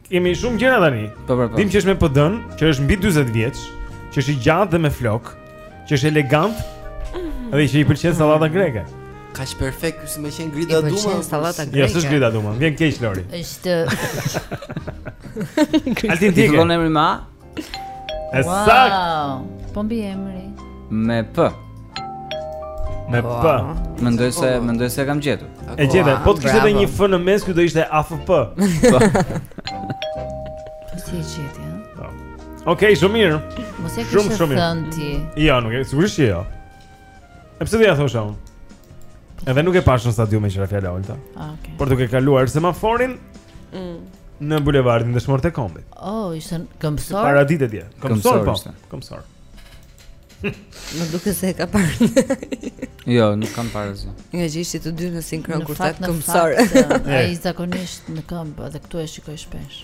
Kemi shumë gjëra tani. Po, po, po. Dimë që është me PD-në, që është mbi 40 vjeç, që është i gjatë dhe me flokë, që është elegant mhm. dhe që i pëlqen sallata mhm. greke. Kaq perfekt, kish me qenë Grida Duma I pëlqen sallata greke Jo, s'është Grida Duma, vjen keq Lori është Altin ti ke. T'i fillon emri me A? E saktë. Po mbiemri. Me P. Me P. Mendoj se po. mendoj se e kam gjetur. E gjeta, po të kishte edhe një F në mes, ky do ishte AFP. Po. Si e gjeti, ha? Po. Okej, shumë mirë. Mos e ke thënë ti. Jo, nuk e, sigurisht që jo. E pse do ia thosha unë? Edhe nuk e pashë në stadium me qira fjala Olta. Ah, okay. Por duke kaluar semaforin mm. në bulevardin Dëshmorët e Kombit. Oh, ishte këmbësor. Paradite dje. Këmbësor po. Këmbësor. M'u duk se e ka parë. jo, nuk kam parë asgjë. Ngaqë ishit të dy në sinkron kur thatë këmbësor. Ai zakonisht në këmbë, edhe këtu e shikoj shpesh.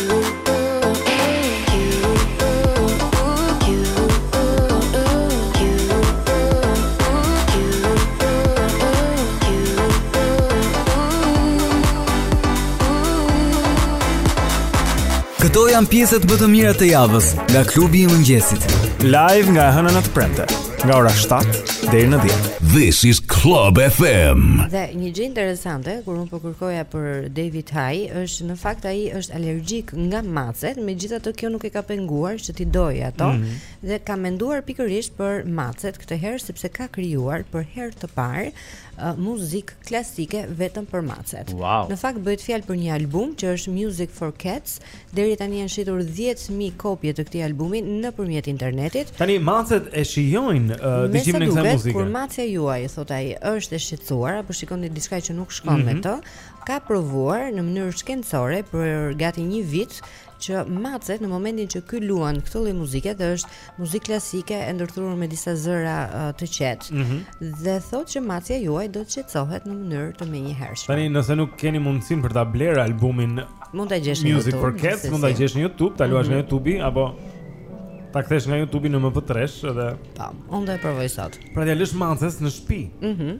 Këto janë pjesët më të mira të javës nga klubi i mëngjesit. Live nga e hëna në të premte, nga ora 7 deri në 10. This is Club FM. Dhe një gjë interesante kur unë po Kërkoja për David Teie është në fakt ai është alergjik nga macet, megjithatë kjo nuk e ka penguar që t'i dojë ato mm -hmm. dhe ka menduar pikërisht për macet këtë herë sepse ka krijuar për herë të parë uh, muzikë klasike vetëm për macet. Wow. Në fakt bëhet fjalë për një album që është Music for Cats Deri tani janë shitur dhjetë mijë kopje të këtij albumi nëpërmjet internetit. Tani macet e shijojnë uh, dëgjimin e kësaj muzike. Kur macja juaj, thotë ai, është e shqetësuar apo shikoni diçka që nuk shkon mm -hmm. me mhm. të, ka provuar në mënyrë shkencore për gati një vit që macet në momentin që ky luan këtë lloj muzike dhe është muzikë klasike e ndërthurur me disa zëra uh, të qetë mm -hmm. dhe thotë që macja juaj do të qetësohet në mënyrë të menjëhershme. Tani nëse nuk keni mundësinë për ta blerë albumin, mund ta gjesh në Music for Cats, mund ta gjesh në YouTube, ta luash mm -hmm. në YouTube apo ta kthesh nga YouTube në MP3 dhe Po, unë do e provoj sot. Pra t'ia lësh maces në shtëpi. Mhm. Mm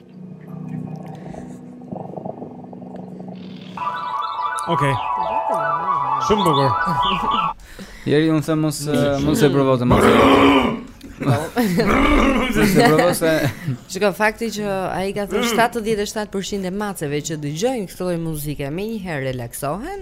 Okej. Shumë bukur. Jeri unë them mos mos e provo të mos. Shiko fakti që ai ka thënë 77% e maceve që dëgjojnë këtë lloj muzike menjëherë relaksohen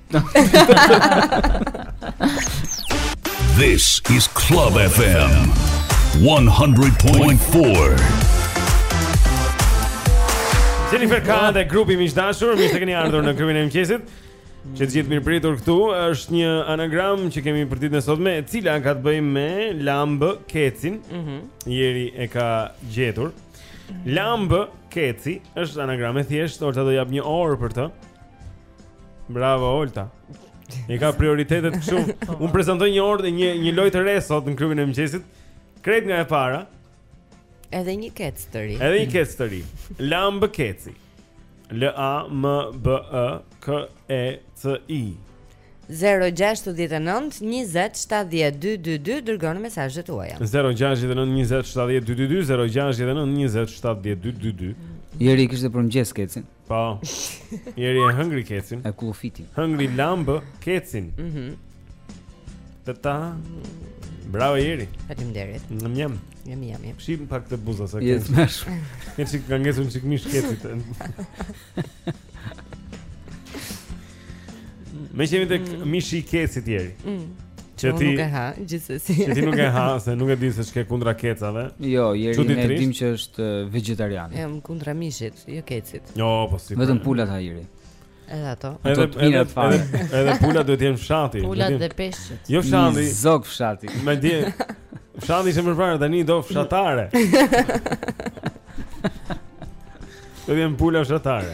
This is Club FM 100.4. Jennifer Kahn dhe grupi, miq të dashur, mirë se keni ardhur në klubin e mëngjesit. Që të gjithë mirëpritur këtu është një anagram që kemi për ditën e sotme, e cila ka të bëjë me lambë kecin. Mhm. Mm Jeri e ka gjetur. Lambë keci është anagram e thjeshtë, Olta do japë një orë për të. Bravo Olta. I ka prioritetet kështu. Po, Unë prezantoj një orë, një një lojë të re sot në klubin e mëngjesit. Krejt nga e para. Edhe një kec të ri. Edhe një kec të ri. Lambë keci. L A M B E K E C I. 0-6-19-27-12-22 Dërgoni mesazhet tuaja 0-6-19-27-12-22 0-6-19-27-12-22 Jeri kishte dhe për mëngjes kecin Po. Jeri e hëngri kecin. E kullufiti. Hëngri lambë kecin. Mhm. Mm tërë. Bravo Jeri. Faleminderit. Në mjem. Në mjem. Shih pak të buza ça ke. Yes, më shumë. Më ke ngjizur si mish keci. Meqë jemi te mm. mishi i kecit Jeri mm. Që ti nuk e ha, gjithsesi. Që ti nuk e ha, se nuk e di se ç'ke kundra kecave. Jo, Jerin e dimë që është uh, vegetarian. Jam kundra mishit, jo kecit. Jo, po si. Vetëm pulat ha Jeri. Edhe ato. Edhe edhe edhe, edhe pulat duhet të jenë fshati. Pulat dhe peshqit. Jo fshati. Zog fshati. Me di. Fshati ishte më parë tani do fshatare. Do vjen pula fshatare.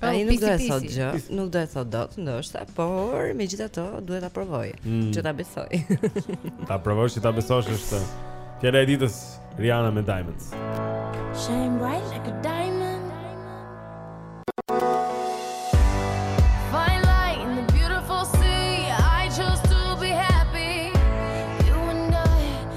Po, Ai nuk do të thotë gjë, nuk do e thotë dot, ndoshta, por megjithatë duhet ta provoj, mm. që ta besoj. ta provosh që ta besosh është fjala e ditës Rihanna me Diamonds. Shine bright like a diamond.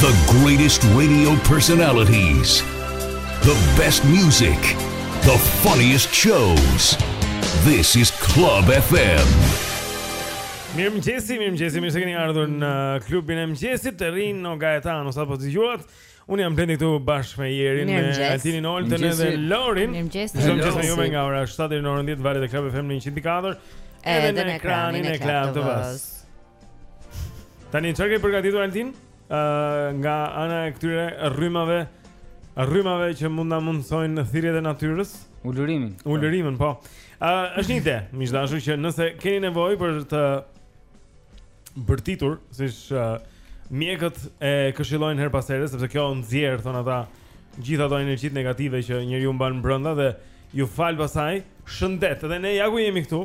The greatest radio personalities. The best music. The funniest shows. This is Club FM. Mirëmëngjesi, mirëmëngjesi, mirë se keni ardhur në klubin e mëngjesit, Rino Gaetano, sapo dëgjuat. Unë jam Blendi këtu bashkë me Jerin, me Altinin Oltën dhe Lorin. Mirëmëngjesi. Çdo mëngjes me juve nga ora 7 në orën 10, valët e Club FM në 104, edhe në ekranin e Club TV-së. Tani ça ke përgatitur Altin? Ë uh, nga ana e këtyre rrymave, rrymave që mund na mundësojnë thirrjet e natyrës, ulërimin. Ulërimin, po. Ë uh, është një ide, miq të dashur që nëse keni nevojë për të bërtitur, siç uh, mjekët e këshillojnë herë pas here, sepse kjo nxjerr thonë ata gjithë ato energjitë negative që njeriu mban brenda dhe ju fal pastaj, shëndet. Dhe ne ja ku jemi këtu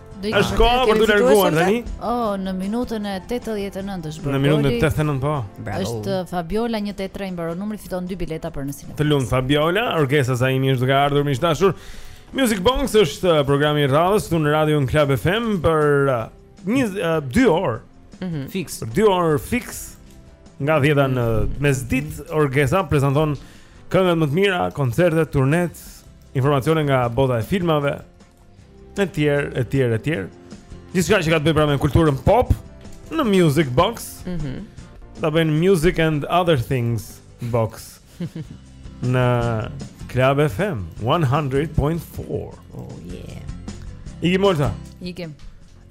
Është koha për t'u larguar tani? Oh, në minutën e 89 është bërë. Në minutën e 89 po. Është Fabiola 183 mbaron numri fiton dy bileta për në kinema. Të lumtë Fabiola, Orgesa Zaimi është duke ardhur miq të dashur. Music Box është uh, programi i radhës këtu në Radio Club FM për 2 uh, uh, orë. Mhm. Fiks. Për 2 orë fiks nga 10-a në mesditë Orgesa prezanton këngët më të mira, koncertet, turnetë, informacione nga bota e filmave, e tjerë, e tjerë, e tjerë. Gjithçka që ka të bëjë pra me kulturën pop në Music Box. Mhm. Mm Ta bëjnë Music and Other Things Box. në Club FM 100.4. Oh yeah. Ikim Olta. Ikim.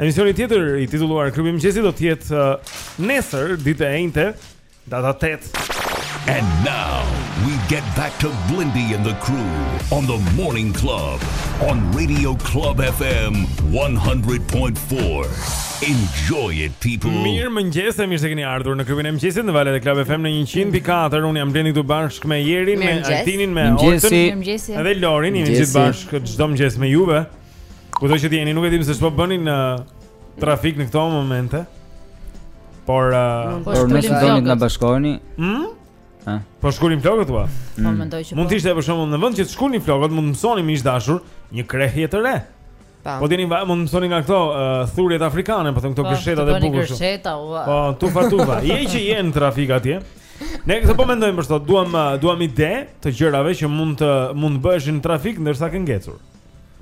Emisioni tjetër i titulluar Klubi i Mëngjesit do të jetë uh, nesër ditë e enjte Data 8. And now we get back to Blindy and the crew on the Morning Club on Radio Club FM 100.4. Enjoy it people. Mirë mëngjes, mirë se keni ardhur në klubin e mëngjesit në valët e Club FM në 104. Unë jam Blendi këtu bashkë me Jerin, me Altinin, me Oltën, edhe Lorin, jemi gjithë bashkë çdo mëngjes me juve. Kudo që jeni, nuk e dim se ç'po bëni në trafik në këto momente. Por uh, po por nëse doni të na bashkoheni, ëh? Mm? Ëh. Po shkurtojmë flokët thua. Po mm. mendoj që. Mund të po. ishte për shembull në vend që të shkurtojmë flokët, mund të mësoni miq të dashur një krehje të re. Po. Po tani mund të mësoni nga këto uh, thurjet afrikane, po them këto po, gërsheta të bukur. Po gërsheta, ua. Po tu fatuva. Je që je në trafik atje. Ne këtë po mendojmë për sot, duam uh, duam ide të gjërave që mund të mund të bëheshin në trafik ndërsa ke ngecur.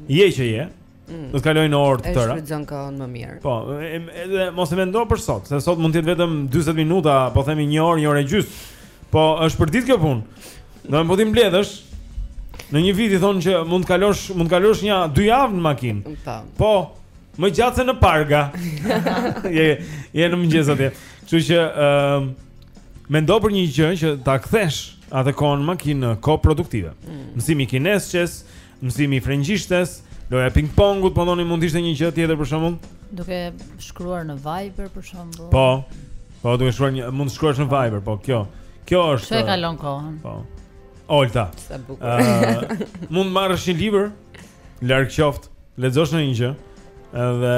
Je që je, Mm. Do të kalojnë orë të tëra. E shfrytëzon kohën më mirë. Po, edhe mos e mendo për sot, se sot mund të jetë vetëm 40 minuta, po themi 1 orë, 1 orë e gjys. Po, është për ditë kjo punë. Do t'i mbledhësh. Në një vit i thonçin që mund të kalosh, mund të kalosh një dy javë në makinë. Po. po, më gjatë se në Parga. je je në mëngjes atje. Kështu që ë uh, mendo për një gjë që ta kthesh atë kohën në makinë kohë produktive. Mm. Mësimi i kinezçes Mësimi i frëngjishtes, loja e ping-pongut, po ndonjë mund të ishte një gjë tjetër për shembull? Duke shkruar në Viber për shembull. Po. Po duke shkruar një mund të shkruash në Viber, po kjo. Kjo është. Çfarë kalon kohën? Po. Olta. Sa bukur. Uh, mund të marrësh një libër larg qoftë, lexosh ndonjë gjë. Edhe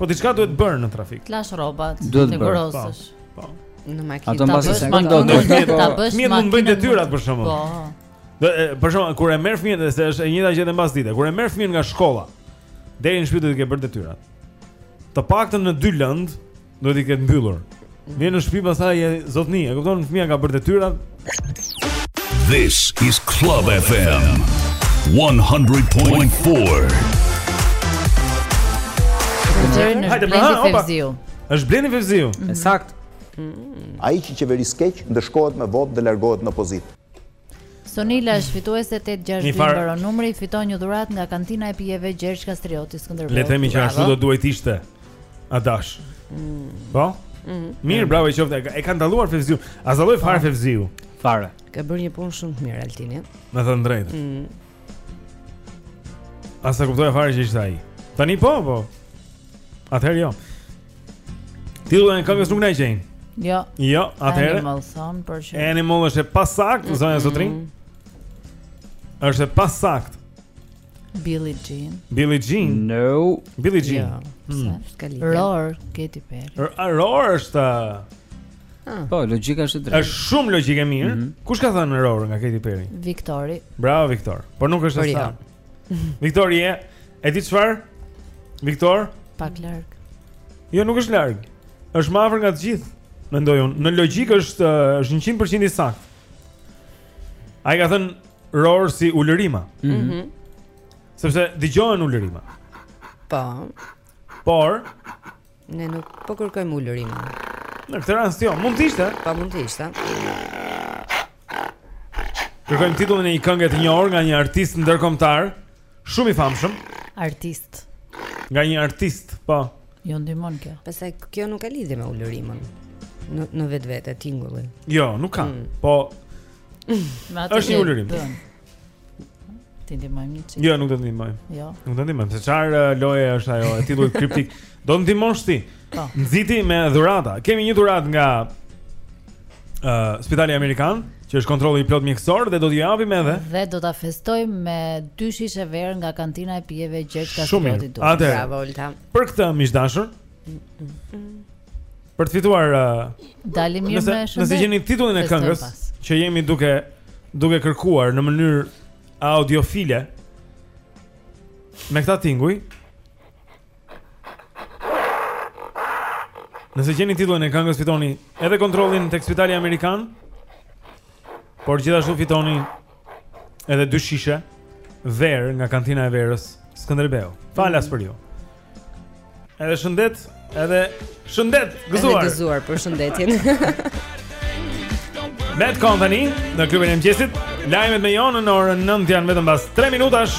Po diçka duhet bërë në trafik. Të lash rrobat, të ngrohësh. Po. po. Në makinë. Ato mbase se do të bësh. Ta bësh makinë. Mund të bëjë detyrat për shembull. Po. Po për shembull kur e merr fëmijën dhe se është e njëjta gjë edhe mbas dite. Kur e merr fëmijën nga shkolla deri në shtëpi do të ketë bërë detyrat. Të paktën në dy lëndë duhet t'i ketë mbyllur. Vjen në shtëpi pastaj e zotni, e kupton fëmia ka bërë detyrat. This is Club FM 100.4. Hajde pra, opa. Është Blendi Fevziu. E saktë. Mm. Ai që qeveris keq ndëshkohet me votë dhe largohet në opozitë. Sonila është fituese 860 mbaron numri numri fiton një dhuratë nga kantina e pijeve Gjergj Kastrioti Skënderbeu. Le të themi që ashtu do duhet të ishte. Adash? Po? Mirë, bravo i qoftë. E ka- E ka dalluar Fevziun. A s'dalloi fare Fevziu? Fare. Ka bërë një punë shumë të mirë Altini. Me thënë drejtë. As e kuptoja fare që ishte ai. Tani po, po. Atëherë jo. Titullin e këngës nuk na e gjejnë. Jo. Jo, atëherë. Animal son për shkak. Animal është e pasakt, mm -hmm. zonja zotërinj. Është e pasakt. Billie Jean. Billie Jean. No. Billie Jean. Jo. Hmm. Roar, Katy Perry. Roar është Ah. Po, logjika është e drejtë. Është shumë logjikë e mirë. Mm -hmm. Kush ka thënë Roar nga Katy Perry? Viktori. Bravo Viktor. Por nuk është sa. Jo. Viktori e e di çfarë? Viktor? Pak larg. Jo, nuk është larg. Është më afër nga të gjithë. Mendoj unë, në logjikë është është 100% i saktë. Ai ka thënë Roar si ulërima. Mhm. Mm -hmm. Sepse dëgjohen ulërima. Po. Por Ne nuk po kërkojmë ulërimën. Në këtë rast jo, mund të ishte. Po mund të ishte. Kërkojmë titullin e një kënge të njohur nga një artist ndërkombëtar, shumë i famshëm. Artist. Nga një artist, po. Jo ndihmon kjo. Pastaj kjo nuk ka lidhje me ulërimën. Në në vetvete tingullin. Jo, nuk ka. Mm. Po. Është një ulërimë. T'i ndihmojmë një çik. Jo, nuk do të ndihmojmë. Jo. Nuk do të ndihmojmë. Se çfarë uh, loje është ajo e titullit kriptik? Do të ndihmosh ti. Po. Nxiti me dhurata. Kemi një dhuratë nga ë uh, Spitali Amerikan, që është kontrolli i plotë mjekësor dhe do t'i japim edhe. Dhe do ta festojmë me dy shishe verë nga kantina e pijeve Gjergj Shumë Kastrioti mirë. Durrës. Atëherë. Bravo Olta. Për këtë miq të dashur, Për të fituar uh, dalim mirë me shëndet. Nëse gjeni titullin e këngës që jemi duke duke kërkuar në mënyrë audiofile me këta tinguj. Nëse gjeni titullin e këngës fitoni edhe kontrollin tek Spitali Amerikan. Por gjithashtu fitoni edhe dy shishe verë nga kantina e verës Skënderbeu. Falas për ju. Edhe shëndet, edhe shëndet, gëzuar. Edhe gëzuar për shëndetin. Bad Company në klubin e mëngjesit. Lajmet me Jonën në orën 9 janë vetëm pas 3 minutash.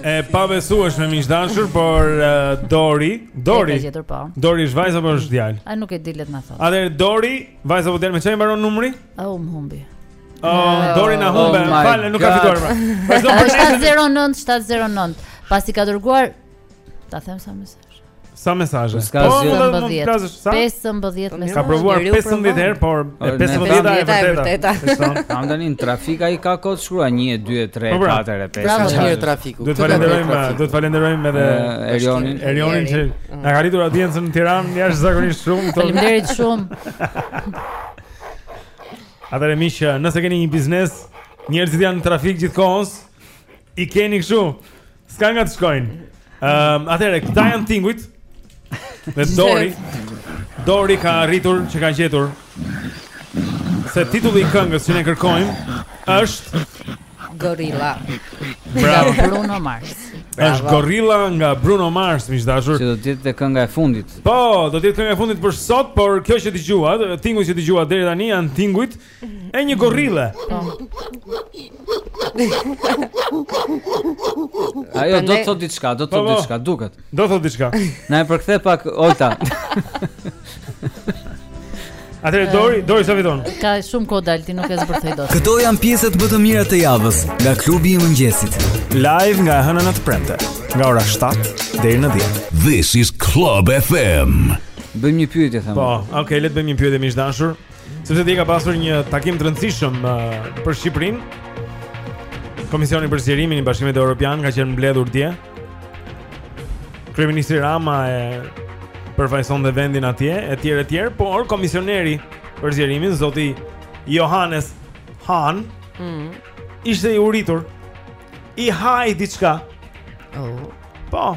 E pabesueshme miq të dashur, por uh, Dori, Dori. Gjetur, po. Dori është vajzë apo është djalë? A nuk e di le të na thotë. Atëherë Dori, vajzë apo djalë, me ça i mbaron numri? Oh, u më humbi. Oh, oh, Dori na humbe, oh falë, nuk ka fituar më. Vazhdo për 709 709. Pasi ka dërguar ta them sa më së. Sa mesazhe? Po, po mos do të plasësh sa? 15 po, mesazhe. Ka provuar 15 herë, por e 15-a e vërteta. Ka tani në trafik ai ka kohë të shkruajë 1 2 3 4 e 5. Bravo ti trafiku. Do të falenderojmë, do të falenderojmë edhe Erionin. Erionin që mm. na ka rritur audiencën në Tiranë, jashtëzakonisht shumë. Faleminderit shumë. Atëre miq, nëse keni një biznes, njerëzit janë në trafik gjithë kohës, i keni kështu. S'ka nga të shkojnë. Ehm, um, atëre këta janë tingujt. Dhe Dori. Dori ka arritur që ka gjetur se titulli i këngës që ne kërkojmë është Gorilla. Bravo Bruno Mars. Është Gorilla nga Bruno Mars, miq të dashur. Që do të jetë kënga e fundit. Po, do të jetë kënga e fundit për sot, por kjo që dëgjuat, tingujt që dëgjuat deri tani janë tingujt E një gorille. Ajo do të thotë diçka, do të thotë po, po. diçka, duket. Do të thotë diçka. Na e përkthen pak Olta. Atëre Dori, Dori sa fiton? Ka shumë kod Olti nuk e zbërthej dot. Këto janë pjesët më të mira të javës nga klubi i mëngjesit. Live nga e hëna në të premte, nga ora 7 deri në 10. This is Club FM. Bëjmë një pyetje thamë. Po, okay, le të bëjmë një pyetje miq të dashur. Sepse dje ka pasur një takim të rëndësishëm uh, për Shqipërinë. Komisioni për Zgjerimin i Bashkimit Evropian ka qenë mbledhur dje. Kryeministri Rama e përfaqësonte vendin atje, etj etj, por komisioneri për Zgjerimin, zoti Johannes Hahn, mm. ishte i uritur. I hahej diçka. Oh. Po.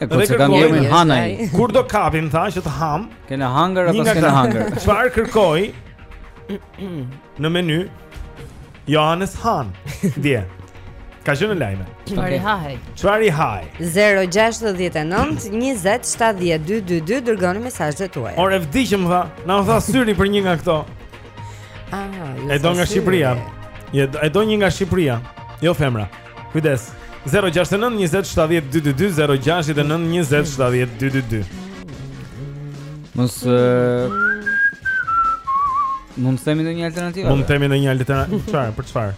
E po se ka emrin Hahn ai. Kur do ta hapim tha që të ham? Kena hangar apo s'kena hangar? Çfarë kërkoi? Në menu Johannes Hahn. Dje. Ka qenë në lajme Çfarë i hahej Çfarë i hahej 069 20 70 222 Dërgoni mesazhet tuaja Ore e di që më tha Na m'u tha syri për një nga këto ah, E do nga Shqipëria E do një nga Shqipëria Jo femra Kujdes. 069 20 70 222 069 20 70 222. Mos Mund të themi ndonjë alternativë? Mund të themi ndonjë alternativë. Çfarë? Për çfarë?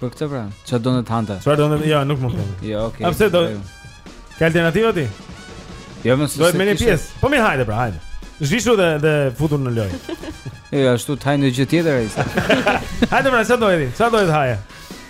Për këtë pra. Çfarë do të hante? Çfarë do të? Jo, nuk mund të themi. Jo, okay. A pse do? Ka alternativë ti? Jo, më së. Do të më një pjesë. Po mirë, hajde pra, hajde. Zhvishu dhe dhe futu në lojë. Jo, do të hajë gjë tjetër ai. Hajde pra, ça do ti? Ça do të haje?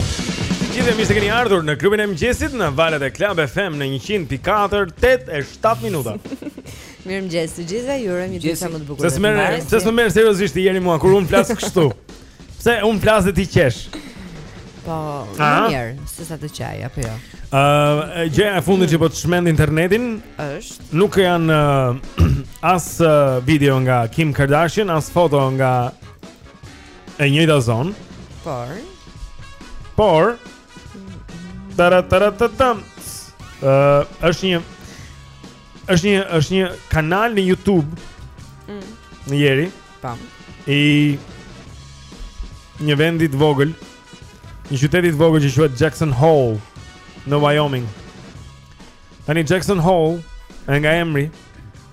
Të gjithë mirë se keni ardhur në klubin e mëngjesit në valët e Club FM në 100.4 8 e 7 minuta. Mirëmëngjes të gjithëve, ju uroj një ditë sa më të bukur. S'më merr, s'më merr seriozisht njeri mua kur un flas kështu. Pse un flas dhe ti qesh? Po, më mirë, se sa të qaj apo jo. Ë, uh, gjëja e fundit që po çmend internetin është nuk janë uh, as uh, video nga Kim Kardashian, as foto nga e njëjta zonjë. Por Por Tara tara ta tam. Ë, është një është një është një kanal në YouTube. Mm. Në jeri. Tam. I një vendi të vogël, një qyteti të vogël që quhet Jackson Hole në Wyoming. Tani Jackson Hole, e nga emri,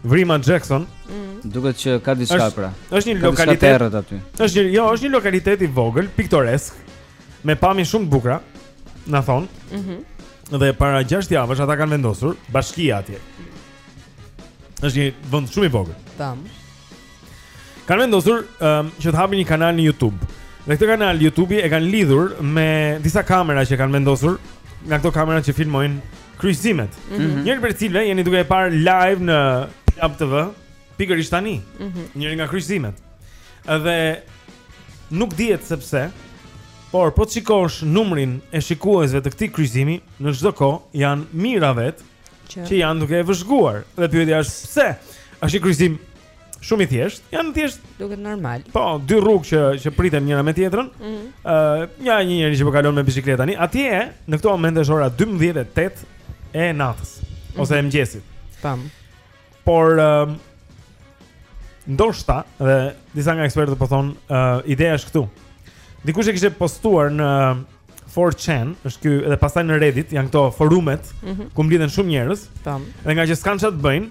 Vrima Jackson. Mm. Duket që ka diçka pra. Është një lokalitet aty. Është një, jo, është një lokalitet i vogël, piktoresk, me pamje shumë të bukura, na thon. Mhm. Mm dhe para 6 javësh ata kanë vendosur bashkia atje. Është një vend shumë i vogël. Tam. Kanë vendosur um, që të hapin një kanal në YouTube. Dhe këtë kanal YouTube e kanë lidhur me disa kamera që kanë vendosur, nga këto kamera që filmojnë kryqëzimet. Mm -hmm. Njëri prej të cilëve jeni duke e parë live në Club TV, pikërisht tani. Mm -hmm. Njëri nga kryqëzimet. Dhe nuk dihet se pse, por po të shikosh numrin e shikuesve të këtij kryqëzimi, në çdo kohë janë mijëra vetë që që janë duke e vëzhguar. Dhe pyetja është pse? Është një kryqëzim shumë i thjeshtë. Janë thjesht, duket normal, po, dy rrugë që që priten njëra me tjetrën. Ëh, mm -hmm. uh, ja një njeri që po kalon me biçikletë tani. Atje në këto momente është ora 12:08 e natës mm -hmm. ose e mëngjesit. Tam. Por um, ndoshta dhe disa nga ekspertët po thon, uh, ideja është këtu. Dikush e kishte postuar në 4chan, është ky edhe pastaj në Reddit, janë këto forumet mm -hmm. ku mblidhen shumë njerëz. Tam. Dhe ngaqë s'kan ça të bëjnë,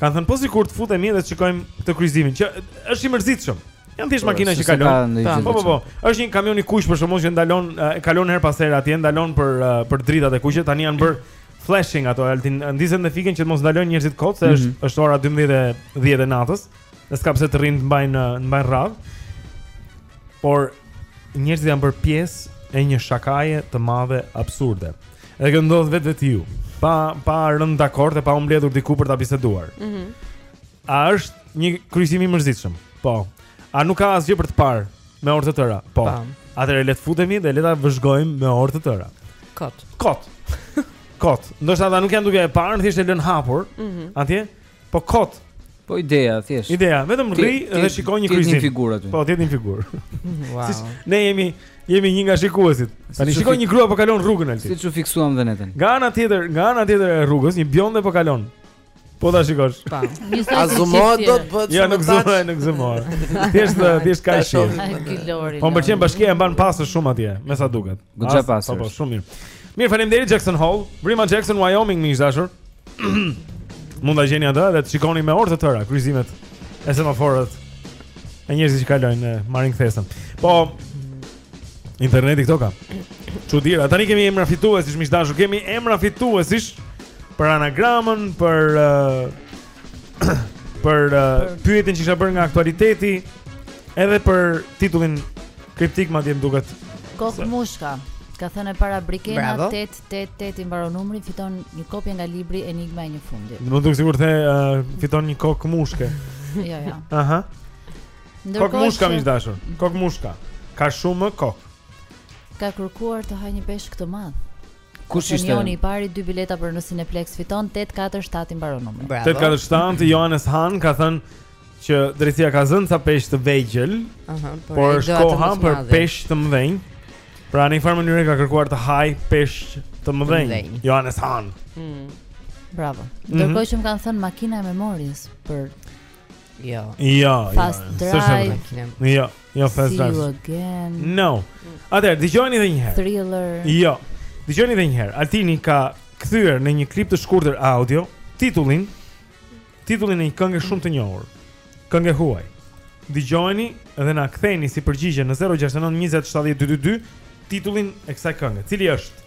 kanë thënë po sikur të futemi dhe të shikojmë këtë kryqëzimin që është i mërzitshëm. Janë thjesht po, makina që kalojnë. Po po po. Është një kamion i kuq për shkakun që ndalon, e kalon herë pas here atje, ndalon për për dritat e kuqe, tani janë bër flashing ato altin ndizen dhe fiken që të mos ndalojnë njerëzit kot se mm -hmm. është mhm. është ora 12:10 e natës dhe s'ka pse të rrinë të mbajnë të mbajnë radhë por njerëzit janë bërë pjesë e një shakaje të madhe absurde edhe kjo ndodh vetvetiu pa pa rënë dakord e pa u mbledhur diku për ta biseduar mm -hmm. a është një kryqëzim i mërzitshëm po a nuk ka asgjë për të parë Me orë të tëra. Po. Atëherë le të futemi dhe le ta vëzhgojmë me orë të tëra. Kot. Kot. kot. Ndoshta ata nuk janë duke e parë, thjesht e lënë hapur. Mm -hmm. Atje. Po kot. Po ideja thjesht. Ideja, vetëm rri dhe shikoj një kryqëzim. Ti një figurë aty. Po, ti një figurë. Wow. Siç ne jemi jemi një nga shikuesit. Tani shikoj një grua po kalon rrugën aty. Siç u fiksuam dhe ne të. Nga ana tjetër, nga ana tjetër e rrugës, një bjonde po kalon. Po ta shikosh. Po. A zumohet do të bëhet? Jo nuk zumohet, nuk zumohet. Thjesht thjesht ka shi. Po më pëlqen bashkia e mban pastër shumë atje, me sa duket. Gjithë pastër. Po, po shumë mirë. Mirë, faleminderit Jackson Hole, Vrima Jackson Wyoming miq të dashur. Mund ta gjeni atë dhe të shikoni me orë të tëra kryqëzimet e semaforët. e njerëzit që kalojnë, marrin kthesën. Po Interneti këto ka. Çudira. Tani kemi emra fituesish, miq të dashur, kemi emra fituesish për anagramën, për uh, për uh, pyetjen që kisha bërë nga aktualiteti, edhe për titullin kriptik madje më duket. Kokë mushka. Ka thënë e para Brikena 888 i mbaron numri, fiton një kopje nga libri Enigma e një fundi. Do të thotë sigurt the uh, fiton një kokë mushke. jo, jo. Aha. Kokë mushka miq të dashur. Kokë mushka. Ka shumë kokë. Ka kërkuar të hajë një peshk të madh. Kush ishte? Joni i pari dy bileta për në Cineplex fiton 847 i mbaron numri. 847 i. Johannes Hahn ka thënë që drejtësia ka zënë ca peshq të vegjël. Aha, por, por është koha për peshq të mëdhenj. Pra në një farë mënyrë ka kërkuar të hajë peshq të mëdhenj. Johannes Hahn. Mm. Bravo. Mhm. Ndërkohë mm -hmm. që më kanë thënë makina e memories për Jo. Jo. Fast jo, jo. drive. Jo. Jo fast drive. See you again. No. Atëherë dëgjoni edhe një herë. Thriller. Jo. Dëgjoni edhe një herë. Altini ka kthyer në një klip të shkurtër audio titullin titullin e një kënge shumë të njohur. Këngë e huaj. Dëgjojeni dhe na ktheni si përgjigje në 069 20 70 222 titullin e kësaj kënge. Cili është?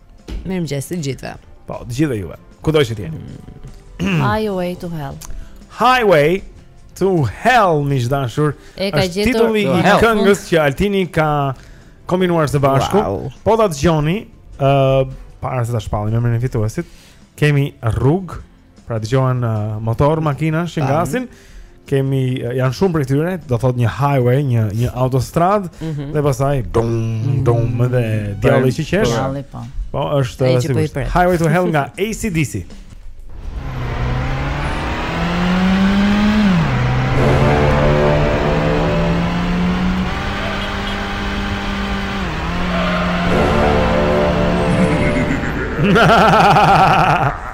Mirëmëngjes të gjithëve. Po, të gjithëve juve. Kudo që jeni? Mm. Highway to Hell. Highway to Hell, miq të dashur. Është titulli i këngës që Altini ka kombinuar së bashku. Wow. Po t'a dëgjoni, ë, uh, para se ta shpallim emrin e fituesit, kemi rrug Pra dëgjohen uh, motor, makina, që ngasin. Kemi uh, janë shumë prej tyre, do thotë një highway, një një autostradë mm -hmm. dhe pastaj dum dum mm -hmm. dhe djalli që qesh. Djalli po. Po është uh, si po Highway to Hell nga ACDC. Ha ha ha ha ha!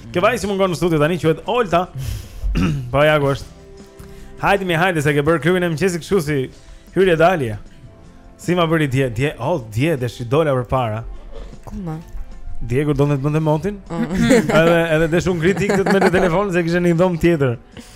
Kjo vajzë që mungon në studio tani quhet Olta. po ja ku është. Hajde mi hajde se e ke bërë klubin e mëngjesit kështu si hyrje dalje. Si ma bëri dje, dje, oh, dje, dhe shi dola përpara Ku ma? Dje, kur donte të bënte motin oh. edhe, edhe dhe shumë kritik të të me të telefonë Se kishte një dhomë tjetër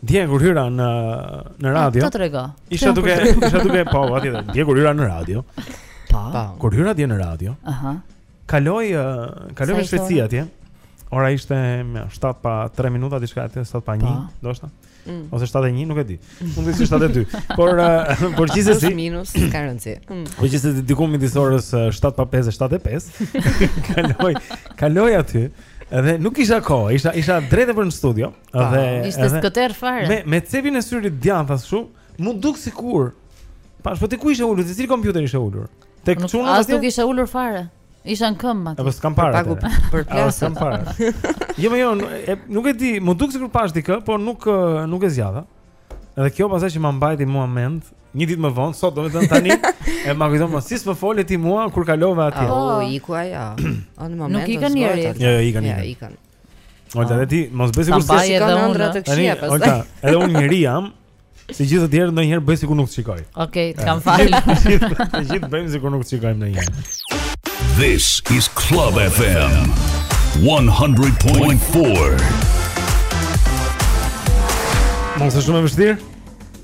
Dje kur hyra në në ah, radio. Çfarë trego? Isha duke, isha duke po, aty. Dje kur hyra në radio. Po. po. Kur hyra dje në radio. Aha. Kaloi, kaloi me shpejtësi atje. Ora ishte 7 pa 3 minuta diçka aty, 7 pa 1, po. ndoshta. Mm. Ose 7 1, nuk e di. Mund të jetë 7 2. Por por gjithsesi minus ka rëndësi. Mm. Po gjithsesi diku midis orës 7 pa 5 e 7 e 5. Kaloi, kaloi aty. Edhe nuk kisha kohë, isha isha drejt për në studio. Pa, dhe ishte skëterrë fare. Me me cepin e syrit të djathtë kështu, m'u duk sikur. Pashë po ti ku ishe ulur, te cili kompjuter ishe ulur? Tek çuna. As nuk ishe ulur fare. Isha në këmbë aty. Po s'të kam parë. Pagu për plasë. S'kam parë. Jo, jo, nuk e di, m'u duk sikur pashë dikë, por nuk nuk e zgjata. Edhe kjo pastaj që ma mbajti mua mend, një ditë më vonë, sot domethënë tani, e ma kujton me si s'më fole ti mua kur kalova aty. Oh, iku ajo. Në moment. Nuk ikën njeri. Jo, jo, ikën. Ja, ikën. Olta, dhe ti mos bëj sikur shikon ëndrra të këqija pastaj. Olta, edhe unë njeri jam, si gjithë të tjerët ndonjëherë bëj sikur nuk të shikoj. Okej, okay, të kam fal. Të gjithë bëjmë sikur nuk të shikojmë ndonjëherë. This is Club FM 100.4. Mos është shumë e vështirë?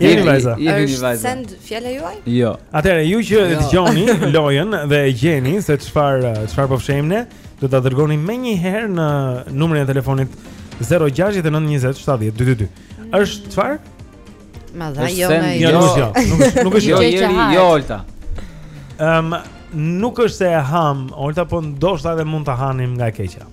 Jeni vajza. Jeni vajza. Është send fjala juaj? Jo. Atëherë ju që jo. dëgjoni lojën dhe e gjeni se çfarë çfarë po fshehim ne, do ta dërgoni menjëherë në numrin e telefonit 069 20 70 222. Është çfarë? Ma dha jo me jo. Nuk është jo. Nuk është jo. Jo, jo, jo, Olta. Ehm, nuk është se e ham, Olta, po ndoshta edhe mund ta hanim nga e keqja.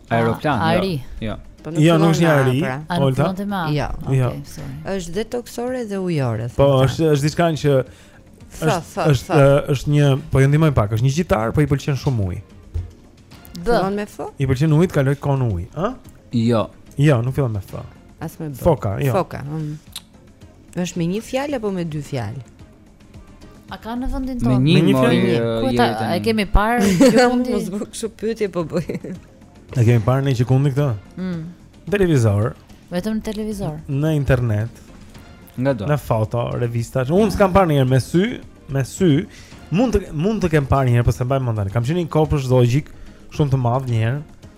Aeroplan, jo. Ari. Jo. Po nuk jo, është një ari. Pra. A nuk fillon me a? Jo, okay, jo. sorry. Është dhe tokësore dhe ujore. Po, është është diçka që është është është një, po ju ndihmoj pak, është një gjitar, po i pëlqen shumë uji. Fillon me f? I pëlqen uji, kalon kohën në ujë, ë? Jo. Jo, nuk fillon me f. As me b. Foka, jo. Foka. Mm. Është me një fjalë apo me dy fjalë? A ka në vendin tonë? Me një mori një. Ku e kemi parë në fund? Mos bëj kështu pyetje po bëj. E kemi parë në gjëkundi këtë? Mm. Televizor. Vetëm në televizor. Në internet. Ngado. Në foto, revista. Unë s'e kam parë ndonjëherë me sy, me sy. Mund të mund të kem parë një herë, po s'e mbaj mend tani. Kam qenë në një kopsht zoologjik, shumë të madh një herë.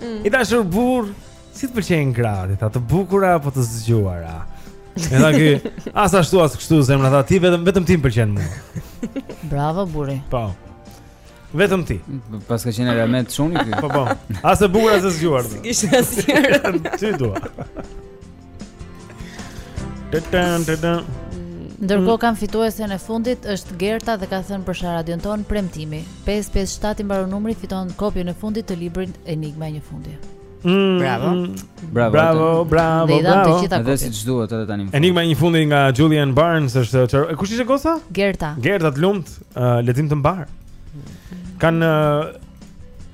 Mm. I dashur burrë, si të pëlqejnë gratë, tha të bukura apo të zgjuara? E tha ky, as ashtu as kështu zemra tha ti vetëm vetëm ti më pëlqen mua. Bravo burri. Po. Vetëm ti. Paska qenë ramet çuni ky. Po po. As e bukur as e zgjuar. Ishte asnjëherë. Ty dua. Ndërkohë kam fituesen e fundit është Gerta dhe ka thënë për sharadën tonë premtimi. 557 i mbaron numri fiton kopjen e fundit të librit Enigma e një fundi. Mm, bravo. Bravo. Bravo, bravo, bravo. Edhe siç duhet edhe tani. Enigma e një fundi nga Julian Barnes është çfarë? Kush ishte gosa? Gerta. Gerta të lumt, uh, lexim të mbarë. Kan uh,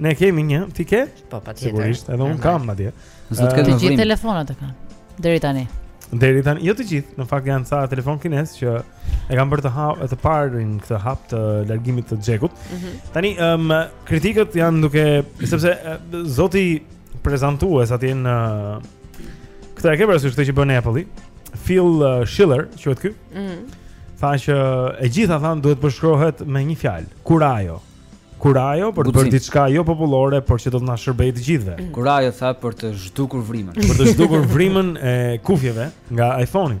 Ne kemi një, ti ke? Po, patjetër. Sigurisht, edhe unë kam, ma tje. S'do të ketë më vrimë. Të gjithë telefonat e kanë, deri tani. Deri tani, jo të gjithë, në fakt janë ca telefonë kinezë që e kanë bërë të ha e të parët këtë hap të largimit të xhekut. Mm -hmm. Tani, um, kritikët janë duke, sepse zoti prezantues atje në këtë e ke parasysh këtë që bën Apple-i, Phil uh, Schiller, quhet ky. Mhm. Mm tha që e gjitha tha duhet përshkrohet me një fjalë, kurajo. Kurajo për të bërë diçka jo popullore, por që do të na shërbejë të gjithëve. Mm. Kurajo tha për të zhdukur vrimën. Për të zhdukur vrimën e kufjeve nga iPhone-i.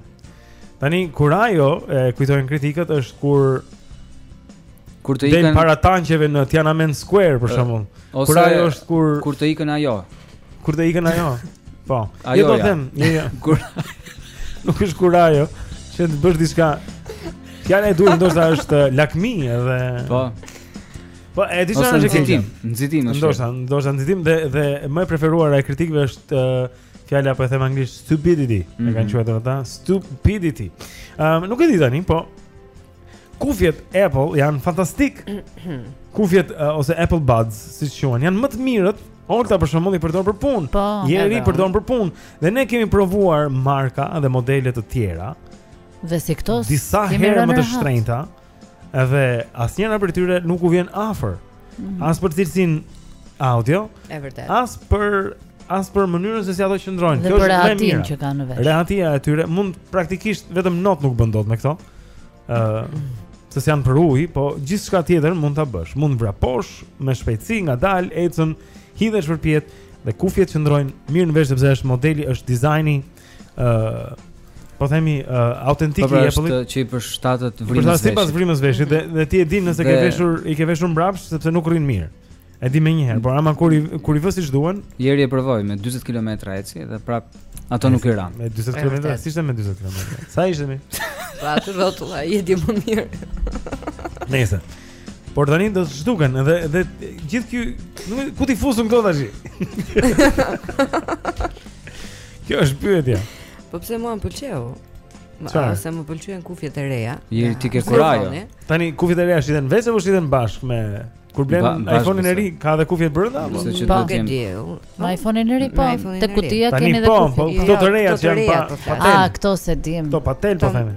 Tani kurajo e kujtojnë kritikët është kur kur të ikën para tanqeve në Tiananmen Square për shembull. Kurajo është kur kur të ikën ajo. Kur të ikën ajo. Po. Ajo jo, do të them, jo, jo. kur nuk është kurajo, që të bësh diçka Fjala e duhur ndoshta është eh, lakmi edhe Po. Po, e di çfarë është nxitim, nxitim është. Ndoshta, ndoshta nxitim dhe dhe më e preferuara e kritikëve është eh, fjala po e them anglisht stupidity, mm -hmm. e kanë mhm. quajtur ata stupidity. Ëm um, nuk e di tani, po kufjet Apple janë fantastik. Kufjet uh, ose Apple Buds, siç quhen, janë më të mirat Olta për shembull i përdor për punë. Po, Jeri i përdor për punë dhe ne kemi provuar marka dhe modele të tjera. Dhe si këto disa herë më të shtrenjta, edhe asnjëra prej tyre nuk u vjen afër. Mm -hmm. As për cilësinë audio, e vërtetë. As për as për mënyrën se si ato qëndrojnë. Kjo është më e mirë që kanë në vesh. Rehatia e tyre mund praktikisht vetëm not nuk bën dot me këto. Ëh, uh, mm -hmm. S'janë për ujë, po gjithçka tjetër mund ta bësh. Mund vraposh me shpejtësi ngadal, ecën, hidhesh përpjetë dhe kufjet qëndrojnë mirë në vesh sepse është modeli, është dizajni ë uh, po themi uh, autentik po, i Apple-it. Është që i përshtatet vrimës veshit. Përshtatet sipas vrimës veshit dhe, dhe ti e din nëse dhe... ke veshur i ke veshur mbrapsht sepse nuk rrin mirë. E di menjëherë, por ama kur i kur i vë siç duhen. Jeri e provoi me 40 km eci dhe prap ato nuk i ran. Me 40 km, si ishte me 40 km? Sa ishte mi? Po të rrotulla, e di më mirë. Nëse. Por tani do të zhduken edhe edhe gjithë ky nuk ku t'i fusim këto tash. Kjo është pyetja. Po pse mua më pëlqeu? Ose më pëlqejnë kufjet e reja. Je ti ke kurajë. Tani kufjet e reja shiten vetë apo shiten bashkë me Kur blen iPhone-in e ri, ka edhe kufjet brenda apo? Nëse që po, duhet të jem. Me iPhone-in e ri po, te kutia keni edhe po, kufjet. Po, këto të reja që janë pa tel. Ah, këto s'e dimë. Këto pa tel po themi.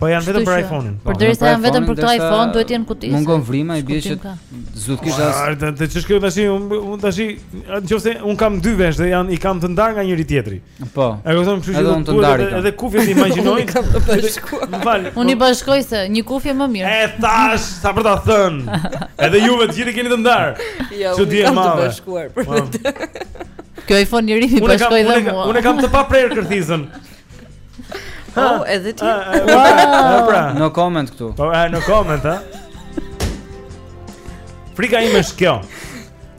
Po janë vetëm për iPhone-in. Po, Përderisa janë vetëm për këtë iPhone, duhet të jenë te kutia. Mungon vrima i bie që s'do t'kish as. Ai ç'është kjo tash, unë tash, nëse un kam dy vesh dhe janë i kam të ndarë nga njëri tjetri. Po. E kupton, kështu që do të ndarë. Edhe kufjet i imagjinoj. Fal. Unë i bashkoj se një kufje më mirë. E tash, sa për ta thënë. Edhe juve të gjithë keni të ndarë. Jo, unë i kam të bashkuar për këtë. Kjo iPhone i ri i bashkoj dhe mua. Unë kam të paprerë kërthizën. Oh, edhe ti. Ah, ah, ah, pra. No comment këtu. Po, no comment, ha. Frika ime është kjo.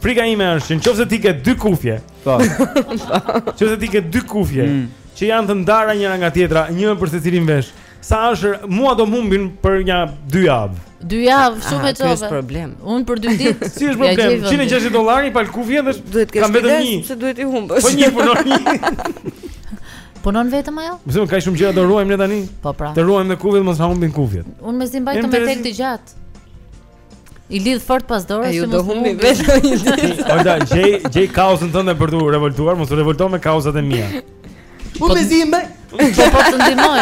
Frika ime është që nëse ti ke dy kufje. Po. Nëse ti ke dy kufje mm. që janë të ndara njëra nga tjetra, një për secilin vesh. Sa është mua do m'humbin për nja dy javë. Dy javë, ah, shumë e çove. Është problem. Un për dy ditë. Si është problem? 160 dollarë palë kufje dhe duhet të kesh vetëm një. Se duhet i humbësh. Po një punon një. Punon vetëm ajo? Më thënë ka shumë gjëra të ruajmë ne tani. Po pra. Të ruajmë me kufjet, mos na humbin kufjet. Un mezi mbaj ato me tel të gjatë. I lidh fort pas dorës që mos humbi vetëm një ditë. Ojta, gjej gjej kauzën tënde për t'u revoltuar, mos u revolto me kauzat e mia. Un mezi mbaj. Po po të ndihmoj.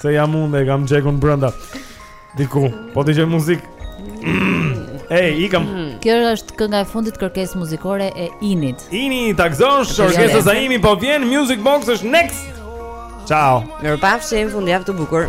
Se jam unë dhe kam xhekun brenda Diku, po dëgjoj muzikë Ej, i kam hmm. Kjo është kënga e fundit kërkesë muzikore e Init Ini, ta gëzosh, Orgesa Zaimi po vjen Music Box është next Ciao Uroj paçi një fundjavë të bukur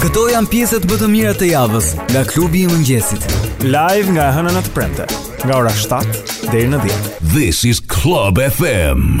Këto janë pjesët më të mira të javës nga klubi i mëngjesit. Live nga e hëna në të premte, nga ora 7 deri në 10. This is Club FM.